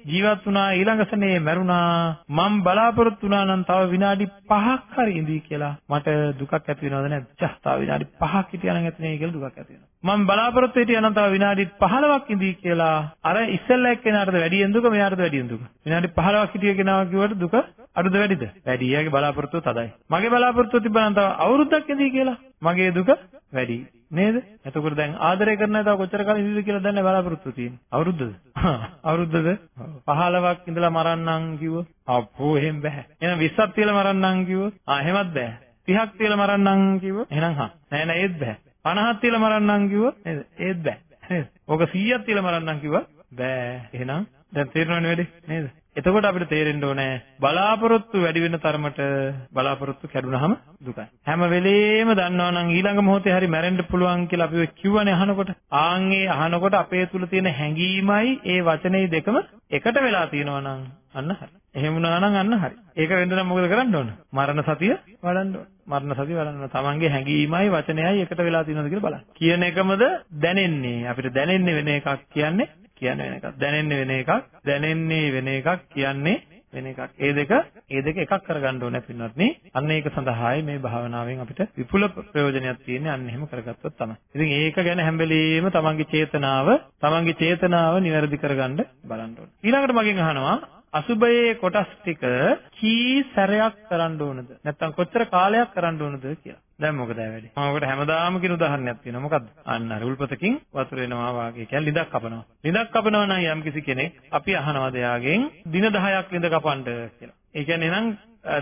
ජීවත් වුණා ඊළඟ ශනේ මැරුණා මම බලාපොරොත්තු වුණා නම් තව විනාඩි 5ක් හරි ඉඳී කියලා මට දුකක් ඇති වෙනවද නැද්ද? චස් තව විනාඩි 5ක් හිටියා නම් ඇති නේ කියලා දුකක් ඇති වෙනවා. මම බලාපොරොත්තු හිටියා නම් තව විනාඩි 15ක් ඉඳී කියලා අර ඉස්සෙල්ලා එක්කෙනාටද වැඩියෙන් දුක මෙයාටද වැඩියෙන් දුක? විනාඩි 15ක් හිටිය කෙනා කිව්වට දුක අඩුද වැඩිද? වැඩි. එයාගේ බලාපොරොත්තුව තදයි. මගේ බලාපොරොත්තුව තිබ්බනම් තව අවුරුද්දක් ඉඳී කියලා මගේ දුක වැඩි නේද? එතකොට දැන් ආදරය කරන අය තව කොච්චර කාලෙ ඉඳීද කියලා දැන් බලාපොරොත්තු තියෙන්නේ. අවුරුද්දද? අවුරුද්දද? 15ක් ඉඳලා මරන්නම් කිව්වොත් අපෝ එහෙම බෑ. එහෙනම් 20ක් තියලා මරන්නම් කිව්වොත් ආ එහෙමත් බෑ. 30ක් තියලා මරන්නම් කිව්වොත් එහෙනම් හා නෑ නෑ ඒත් බෑ. 50ක් තියලා මරන්නම් කිව්වොත් නේද? ඒත් බෑ. නේද? ඔක 100ක් තියලා මරන්නම් කිව්වා බෑ. එහෙනම් දැන් තේරෙනවනේ වැඩි නේද? එතකොට අපිට තේරෙන්න ඕනේ බලාපොරොත්තු වැඩි වෙන තරමට බලාපොරොත්තු කැඩුනහම දුකයි. හැම වෙලේම දන්නවනම් ඊළඟ මොහොතේ හරි මැරෙන්න පුළුවන් කියලා අපි කිව්වනේ අහනකොට. ආන්ගේ අහනකොට අපේ තුල තියෙන හැඟීමයි ඒ වචනේ දෙකම එකට වෙලා තියෙනවා නම් අන්න හරි. එහෙම වුණා නම් අන්න හරි. ඒක වෙන්න නම් මොකද කරන්න ඕන? මරණ සතිය වඩන්න ඕන. මරණ සතිය වඩන්න ඕන. තමන්ගේ හැඟීමයි වචනයයි එකට වෙලා තියෙනවද කියලා බලන්න. කියන එකමද දැනෙන්නේ. අපිට දැනෙන්නේ වෙන එකක් කියන්නේ කියන්නේ වෙන එකක්. දැනෙන්නේ වෙන එකක්. දැනෙන්නේ වෙන එකක් කියන්නේ වෙන එකක්. ඒ දෙක ඒ දෙක එකක් කරගන්න ඕනේ පින්වත්නි. අන්න ඒක සඳහායි මේ භාවනාවෙන් අපිට විපුල ප්‍රයෝජනයක් තියෙන්නේ. අන්න එහෙම කරගත්තොත් තමයි. ඉතින් ඒක ගැන හැම වෙලෙම තමන්ගේ චේතනාව තමන්ගේ චේතනාව નિවැරදි කරගන්න බලන්න ඕනේ. ඊළඟට මගෙන් අහනවා අසුබයේ කොටස් ටික කී සැරයක් කරන්න ඕනද? නැත්නම් කොච්චර කාලයක් කරන්න ඕනද කියලා. දැන් මොකද වැඩි? මම ඔකට හැමදාම කියන උදාහරණයක් තියෙනවා. මොකද්ද? අන්න අර උල්පතකින් වතුර එනවා වාගේ කියන්නේ ලිඳක් කපනවා. ලිඳක් කපනවා නම් යම්කිසි කෙනෙක් අපි අහනවාද යාගෙන් දින 10ක් ලිඳ කපන්න කියලා. ඒ කියන්නේ නම්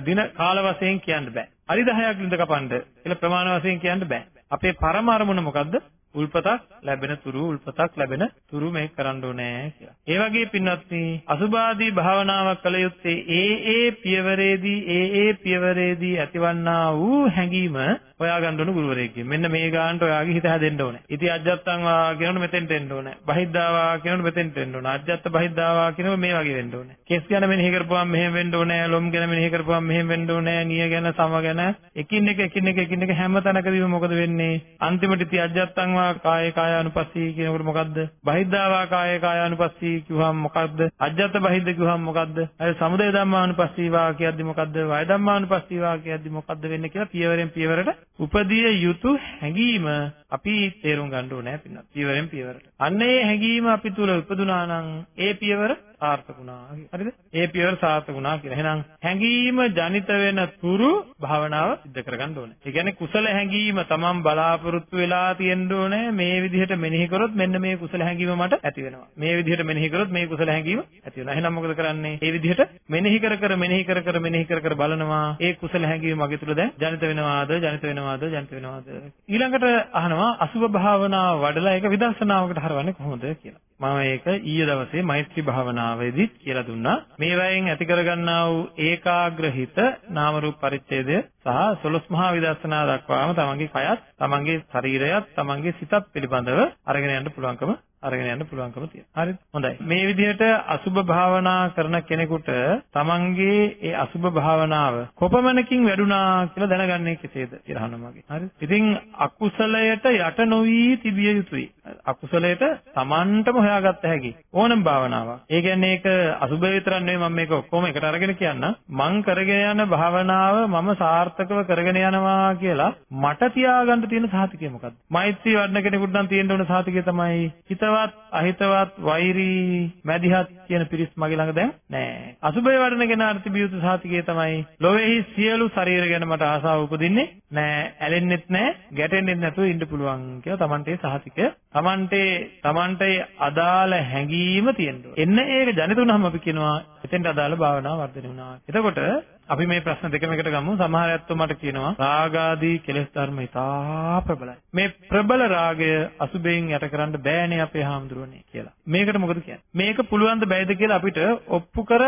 දින කාල වශයෙන් කියන්න බෑ. හරි 10ක් ලිඳ කපන්න කියලා ප්‍රමාණ වශයෙන් කියන්න බෑ. අපේ පරම අරමුණ මොකද්ද? උල්පතක් ලැබෙන තුරු උල්පතක් ලැබෙන තුරු මේක කරන්න ඕනේ කියලා. ඒ වගේ පින්වත්නි අසුභාදී භාවනාවක් කළ යුත්තේ ඒ ඒ පියවරේදී ඒ ඒ පියවරේදී ඇතිවන්නා වූ හැඟීම හොයාගන්න ඕන ගුරුවරයෙක්ගෙන්. මෙන්න මේ ගානට ඔයාගේ හිත හැදෙන්න ඕනේ. ඉති අජත්තං වා කියනොත් මෙතෙන්ට එන්න ඕනේ. බහිද්දා වා කියනොත් මෙතෙන්ට එන්න ඕනේ. අජත්ත බහිද්දා වා කියනොත් මේ වගේ වෙන්න ඕනේ. කෙස් ගැන මෙනෙහි කරපුවාම මෙහෙම වෙන්න ඕනේ. ලොම් ගැන මෙනෙහි කරපුවාම මෙහෙම වෙන්න ඕනේ. නිය ගැන සම ගැන එකින් එක එකින් එක එකින් එක හැම තැනකදීම මොකද වෙන්නේ? අන්තිමට ඉති අජත්තං වා කායේ කායානුපස්සී කියනකොට මොකද්ද? බහිද්දා වා කායේ කායානුපස්සී කිව්වම මොකද්ද? අජත්ත බහිද්ද කිව්වම මොකද්ද? අය සමුදය ධම්මානුපස්සී වා කියද්දි මොකද්ද? වය ධම්මානුපස්සී වා කියද්දි මොකද්ද වෙන්නේ කියලා පියවරෙන් පියවරට උපදිය යුතු හැඟීම අපි තේරුම් ගන්න ඕනේ පින්නත්. පියවරෙන් පියවරට. අන්න ඒ හැඟීම අපි තුල උපදුනා නම් ඒ පියවර සාර්ථක වුණා. හරිද? ඒ පියවර සාර්ථක වුණා කියලා. එහෙනම් හැඟීම ජනිත වෙන තුරු භාවනාව සිද්ධ කරගන්න ඕනේ. ඒ කියන්නේ කුසල හැඟීම තමන් බලාපොරොත්තු වෙලා තියෙන්න ඕනේ. මේ විදිහට මෙනෙහි කරොත් මෙන්න මේ කුසල හැඟීම මට ඇති වෙනවා. මේ විදිහට මෙනෙහි කරොත් මේ කුසල හැඟීම ඇති වෙනවා. එහෙනම් මොකද කරන්නේ? ඒ විදිහට මෙනෙහි කර කර මෙනෙහි කර කර මෙනෙහි කර කර බලනවා. ඒ කුසල හැඟීම මගේ තුල දැන් ජනිත වෙනවාද? ජනිත වෙනවාද? ජනිත වෙනවාද? ඊළඟට අහනවා අසුභ භාවනාව වඩලා ඒක විදර්ශනාවකට හරවන්නේ කොහොමද කියලා. මම ඒක ඊයේ දවසේ මෛත්‍රී භාවනාවේදීත් කියලා දුන්නා. මේ වයින් ඇති කරගන්නා වූ ඒකාග්‍ර හිත නාම රූප පරිච්ඡේදය සහ සොළොස් මහා විදර්ශනා දක්වාම තමන්ගේ කයත්, තමන්ගේ ශරීරයත්, තමන්ගේ සිතත් පිළිබඳව අරගෙන යන්න පුළුවන්කම අරගෙන යන්න පුළුවන්කම තියෙනවා. හරිද? හොඳයි. මේ විදිහට අසුබ භාවනා කරන කෙනෙකුට තමන්ගේ ඒ අසුබ භාවනාව කොපමණකින් වැඩුණා කියලා දැනගන්නේ කෙසේද කියලා අහනවා මගේ. හරිද? ඉතින් අකුසලයට යට නොවි තිබිය යුතුයි. අකුසලයට තමන්ටම හොයාගත්ත හැකි ඕනම භාවනාවක්. ඒ කියන්නේ ඒක අසුබ විතරක් නෙවෙයි මම මේක ඔක්කොම එකට අරගෙන කියන්න. මං කරගෙන යන භාවනාව මම සාර්ථකව කරගෙන යනවා කියලා මට තියාගන්න තියෙන සාතිකය මොකද්ද? මෛත්‍රී වඩන කෙනෙකුට නම් තියෙන්න ඕන සාතිකය තමයි හිත හිතවත් අහිතවත් වෛරී මැදිහත් කියන පිරිස් මගේ ළඟ දැන් නැහැ. අසුබය වඩන කෙනාට තිබිය යුතු සාතිකය තමයි ලොවේහි සියලු ශරීර ගැන මට ආසාව උපදින්නේ නැහැ. ඇලෙන්නෙත් නැහැ, ගැටෙන්නෙත් නැතුව ඉන්න පුළුවන් කියලා Tamante සාතිකය. Tamante Tamante අදාළ හැඟීම තියෙන්න ඕනේ. එන්න ඒක ජනිත වුණාම අපි කියනවා එතෙන්ට අදාළ භාවනාව වර්ධනය වුණා. එතකොට අපි මේ ප්‍රශ්න දෙකම එකට ගමු. සමහර ඇත්තෝ මට කියනවා රාගාදී කෙලෙස් ධර්ම ඉතා ප්‍රබලයි. මේ ප්‍රබල රාගය අසුබෙන් යට කරන්න බෑනේ අපේ හාමුදුරනේ කියලා. මේකට මොකද කියන්නේ? මේක පුළුවන් ද බැයිද කියලා අපිට ඔප්පු කර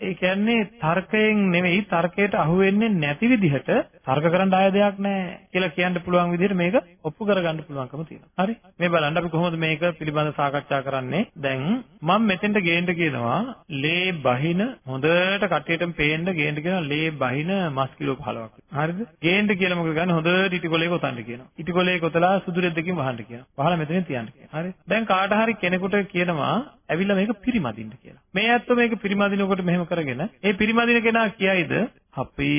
ඒ කියන්නේ තර්කයෙන් නෙවෙයි තර්කයට අහු වෙන්නේ නැති විදිහට තර්ක කරන්න ආය දෙයක් නැහැ කියලා කියන්න පුළුවන් විදිහට මේක ඔප්පු කරගන්න පුළුවන්කම තියෙනවා. හරි. මේ බලන්න අපි කොහොමද මේක පිළිබඳව සාකච්ඡා කරන්නේ? දැන් මම මෙතෙන්ට ගේන්න කියනවා ලේ බහින හොඳට කට්ටියටම පේන්න ගේන්න කියනවා ලේ බහින මස් කිලෝ 15ක්. හරිද? ගේන්න කියලා මොකද ගන්න හොඳට ඉටිකොලේ කොතන්න කියනවා. ඉටිකොලේ කොතලා සුදු රෙද්දකින් වහන්න කියනවා. වහලා මෙතනින් තියන්න කියනවා. හරි. දැන් කාට හරි කෙනෙකුට කියනවා ඇවිල්ලා මේක පිරිමදින්න කියලා. මේ ඇත්තෝ මේක පිරිමදිනකොට මෙහෙම කරගෙන ඒ පිරිමදින කෙනා කියයිද අපි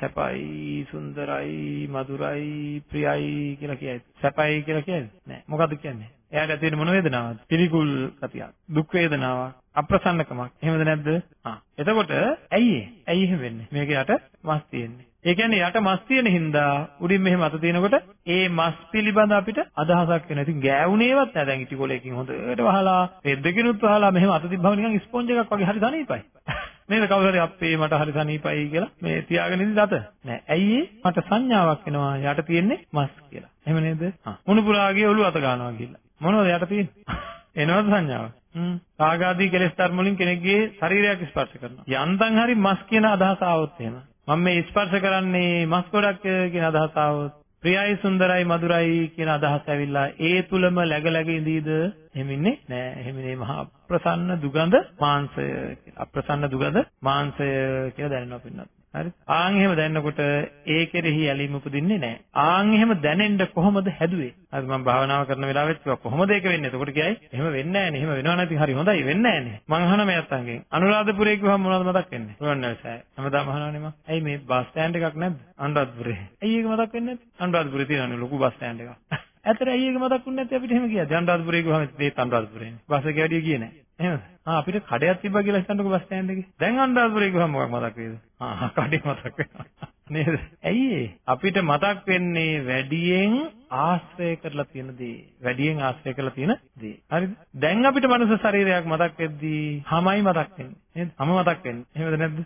සැපයි සුන්දරයි මధుරයි ප්‍රියයි කියලා කියයිද? සැපයි කියලා කියයිද? නෑ. මොකද්ද කියන්නේ? එයාට ඇති වෙන මොන වේදනාවක්ද? පිළිකුල් ගතියක්. දුක් වේදනාවක්. අප්‍රසන්නකමක්. එහෙමද නැද්ද? ආ. එතකොට ඇයි ඇයි එහෙම වෙන්නේ? මේක යට මස් තියෙන්නේ. ඒ කියන්නේ යට මස් තියෙන හින්දා උඩින් මෙහෙම අත තිනකොට ඒ මස් පිළිබඳ අපිට අදහසක් වෙනවා. ඉතින් ගෑවුනේවත් නැහැ. දැන් ඉටි කොලයකින් හොඳට වහලා රෙද්දකිනුත් වහලා මෙහෙම අත තිබ්බම නිකන් ස්පොන්ජ් එකක් වගේ හරි සනීපයි. මේක කවුරු හරි අපේ මට හරි සනීපයි කියලා මේ තියාගෙන ඉඳි දත. නෑ. ඇයි මට සංඥාවක් එනවා යට තියෙන්නේ මස් කියලා. එහෙම නේද? හා. මුණුපුරාගේ ඔළුව අත ගන්නවා කියලා. මොනවද යට තියෙන්නේ? එනවද සංඥාවක්? හ්ම්. රාගාදී කෙලෙස් ධර්ම වලින් කෙනෙක්ගේ ශරීරයක් ස්පර්ශ කරනවා. යන්තම් හරි මස් කියන අදහස ආවොත් එහෙම. මම මේ ස්පර්ශ කරන්නේ මස් ගොඩක් කියන අදහස ආවොත් ප්‍රියයි සුන්දරයි මధుරයි කියන අදහස ඇවිල්ලා ඒ තුලම läග läග ඉඳීද? එහෙම ඉන්නේ නෑ. එහෙම නේ මහා අප්‍රසන්න දුගඳ මාංශය කියලා. අප්‍රසන්න දුගඳ මාංශය කියලා දැනෙනවා පින්නත්. හරි? ආන් එහෙම දැනනකොට ඒ කෙරෙහි ඇලීම උපදින්නේ නැහැ. ආන් එහෙම දැනෙන්න කොහොමද හැදුවේ? හරි මම භාවනාව කරන වෙලාවෙත් කිව්වා කොහොමද ඒක වෙන්නේ? එතකොට කියයි එහෙම වෙන්නේ නැහැ නේ. එහෙම වෙනව නැති හරි හොඳයි. වෙන්නේ නැහැ නේ. මං අහන මේ අත්තන්ගෙන් අනුරාධපුරේ කිව්වම මොනවද මතක් වෙන්නේ? රුවන්වැලිසෑය හැමදාම අහනවනේ මම ඇයි මේ බස් ස්ටෑන්ඩ් එකක් නැද්ද? අනුරාධපුරේ. ඇයි ඒක මතක් වෙන්නේ නැත්තේ අනුරාධපුරේ තියෙනවනේ ලොකු බස් ස්ටෑන්ඩ් එකක්. ඇතර ඇයි ඒක මතක් වුනේ නැත්තේ අපිට එහෙම කියද්දි අනුරාධපුරේ ගිහම ඒත් අනුරාධපුරේනේ බස් එක වැඩිය ගියේ නැහැ. එහෙමද? ආ අපිට කඩයක් තිබ්බා කියලා හිතන්නකෝ බස් ස්ටෑන්ඩ් එකේ. දැන් අනුරාධපුරේ ගිහම මොකක් මතක් වේද ආ කඩේ මතක් වෙනවා. නේද? ඇයි අපිට මතක් වෙන්නේ වැඩියෙන් ආශ්‍රය කරලා තියෙන දේ. වැඩියෙන් ආශ්‍රය කරලා තියෙන දේ. හරිද? දැන් අපිට මනස ශරීරයක් මතක් වෙද්දී හැමයි මතක් වෙන්නේ. නේද? හැම මතක් වෙන්නේ. එහෙමද නැද්ද?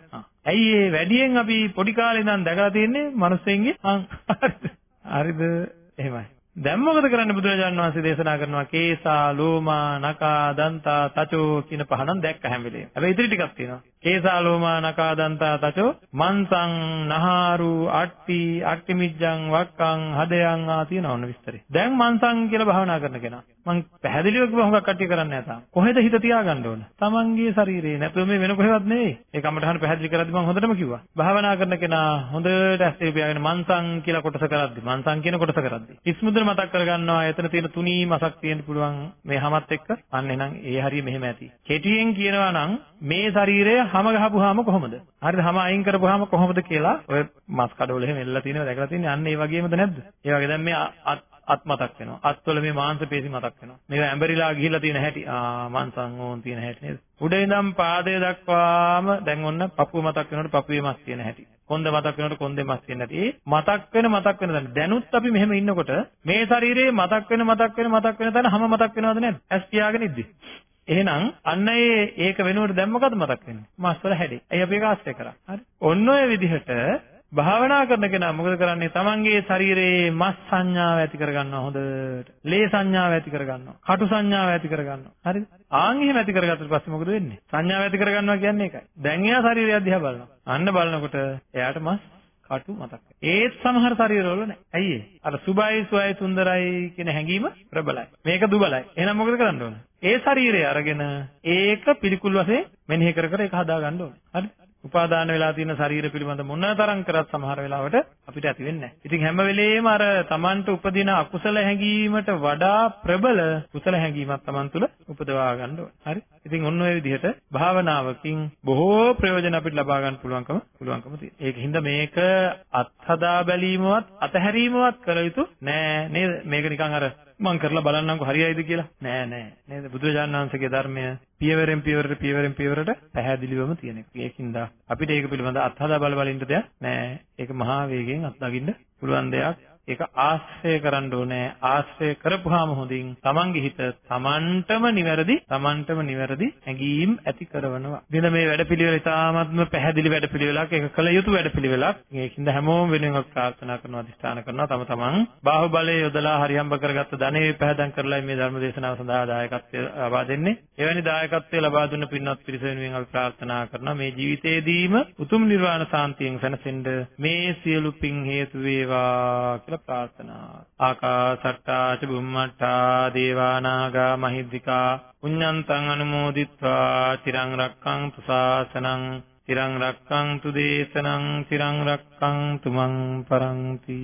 ඇයි ඒ වැඩියෙන් අපි පොඩි කාලේ ඉඳන් දැකලා තියෙන්නේ මනුස්සෙන්ගේ හරිද? එහෙමයි. දැන් මොකද කරන්නේ බුදුරජාණන් වහන්සේ දේශනා කරනවා කේසා ලෝමා නකා දන්තා තචෝ කියන පහනම් දැක්ක හැම වෙලේම. හැබැයි ඉතිරි ටිකක් තියෙනවා. කේසා ලෝමා නකා දන්තා තචෝ මන්සං නහාරු අට්ටි අට්ටිමිජ්ජං වක්කං හදයන් ආ තියෙන ඕන විස්තරේ. දැන් මන්සං කියලා භාවනා කරන කෙනා. මං පැහැදිලිව කිව්ව හුඟක් කට්ටිය කරන්නේ නැහැ තාම. කොහෙද හිත තියාගන්න ඕන? තමන්ගේ ශරීරේ නැතුව මේ වෙන කොහෙවත් නෙවෙයි. ඒ කමටහන පැහැදිලි කරද්දි මං හොඳටම කිව්වා. භාවනා කරන කෙනා හොඳට ඇස් දෙක පියාගෙන මන්සං කියලා කොටස කරද්දි මන්සං කියන කොටස කරද්දි. ඉස්මුදල මතක් කරගන්නවා එතන තියෙන තුනී මසක් තියෙන්න පුළුවන් මේ හැමත් එක්ක. අන්න එහෙනම් ඒ හරිය මෙහෙම ඇති. කෙටියෙන් කියනවා නම් මේ ශරීරය හැම ගහපුවාම කොහොමද? හරිද? හැම අයින් කරපුවාම කොහොමද කියලා ඔය මස් කඩවල එහෙම එල්ලලා තියෙනවා දැකලා තියෙන්නේ අන්න ඒ වගේමද නැද්ද? ඒ වගේ දැන් මේ අත් මතක් වෙනවා. අත්වල මේ මාංශ පේශි මතක් වෙනවා. මේක ඇඹරිලා ගිහිල්ලා තියෙන හැටි. ආ මාංශං ඕන් තියෙන හැටි නේද? උඩ ඉඳන් පාදය දක්වාම දැන් ඔන්න පපුව මතක් වෙනකොට පපුවේ මස් තියෙන හැටි. කොන්ද මතක් වෙනකොට කොන්දේ මස් තියෙන හැටි. ඒ මතක් වෙන මතක් වෙන දැන් දැනුත් අපි මෙහෙම ඉන්නකොට මේ ශරීරයේ මතක් වෙන මතක් වෙන මතක් වෙන තැන හැම මතක් වෙනවද නැද්ද? ඇස් පියාගෙන ඉද්දි. එහෙනම් අන්න ඒ ඒක වෙනුවට දැන් මොකද මතක් වෙන්නේ? මස් වල හැඩේ. අය අපි ඒක ආශ්‍රය කරා. හරි. ඔන්න ඔය විදිහට භාවනා කරන කෙනා මොකද කරන්නේ? තමන්ගේ ශරීරයේ මස් සංඥාව ඇති කරගන්නවා හොඳට. ලේ සංඥාව ඇති කරගන්නවා. කටු සංඥාව ඇති කරගන්නවා. හරිද? ආන් එහෙම ඇති කරගත්තට පස්සේ මොකද වෙන්නේ? සංඥාව ඇති කරගන්නවා කියන්නේ ඒකයි. දැන් එයා ශරීරය දිහා බලනවා. අන්න බලනකොට එයාට මස් කටු මතක් ඒත් සමහර ශරීරවල නැහැ. ඇයි ඒ? අර සුබයි සුවයි සුන්දරයි කියන හැඟීම ප්‍රබලයි. මේක දුබලයි. එහෙනම් මොකද කරන්න ඕන? ඒ ශරීරය අරගෙන ඒක පිළිකුල් වශයෙන් මෙනෙහි කර කර ඒක හදා ගන්න ඕනේ. හරි? උපාදාන වෙලා තියෙන ශරීර පිළිබඳ මොන තරම් කරත් සමහර වෙලාවට අපිට ඇති වෙන්නේ නැහැ. ඉතින් හැම වෙලේම අර Tamanට උපදින අකුසල හැඟීමට වඩා ප්‍රබල කුසල හැඟීමක් Taman තුල උපදවා ගන්න ඕනේ. හරි? ඉතින් ඔන්න ඔය විදිහට භාවනාවකින් බොහෝ ප්‍රයෝජන අපිට ලබා ගන්න පුළුවන්කම පුළුවන්කම තියෙනවා. ඒකින්ද මේක අත්හදා බැලීමවත් අතහැරීමවත් කළ යුතු නෑ නේද? මේක නිකන් අර මං කරලා බලන්නම්කො හරියයිද කියලා. නෑ නෑ. නේද? බුදුරජාණන් වහන්සේගේ ධර්මය පියවරෙන් පියවරට පියවරෙන් පියවරට පැහැදිලිවම තියෙන එක. ඒකින්ද අපිට ඒක පිළිබඳ අත්හදා බල බල ඉන්න දෙයක් නෑ. ඒක මහා වේගයෙන් අත්දකින්න පුළුවන් දෙයක්. ඒක ආශ්‍රය කරන්න ඕනේ. ආශ්‍රය කරපුවාම හොඳින් තමන්ගේ හිත තමන්ටම නිවැරදි තමන්ටම නිවැරදි හැඟීම් ඇති කරනවා. දින මේ වැඩපිළිවෙල ඉතාමත්ම පැහැදිලි වැඩපිළිවෙලක්. ඒක කළ යුතු වැඩපිළිවෙලක්. ඒකින්ද හැමෝම වෙනුවෙන් ප්‍රාර්ථනා කරනවා අධිෂ්ඨාන කරනවා තම තමන් බාහුවලය යොදලා හරියම්බ කරගත්ත ධනෙ පැහැදම් කරලා මේ ධර්ම දේශනාව සඳහා දායකත්වය ලබා දෙන්නේ. එවැනි දායකත්වය ලබා දුන්න පින්වත් පිරිස වෙනුවෙන් අපි ප්‍රාර්ථනා කරනවා මේ ජීවිතේදීම උතුම් නිර්වාණ සාන්තියෙන් සැනසෙන්න මේ සියලු පින් හේතු වේවා කියලා ප්‍රාර්ථනා. ආකාසට්ටා ච බුම්මට්ටා දේවානාගා මහිද්దికා පුඤ්ඤන්තං අනුමෝදිත්වා තිරං රක්ඛන්තු ශාසනං තිරං රක්ඛන්තු දේශනං තිරං රක්ඛන්තු මං පරන්ති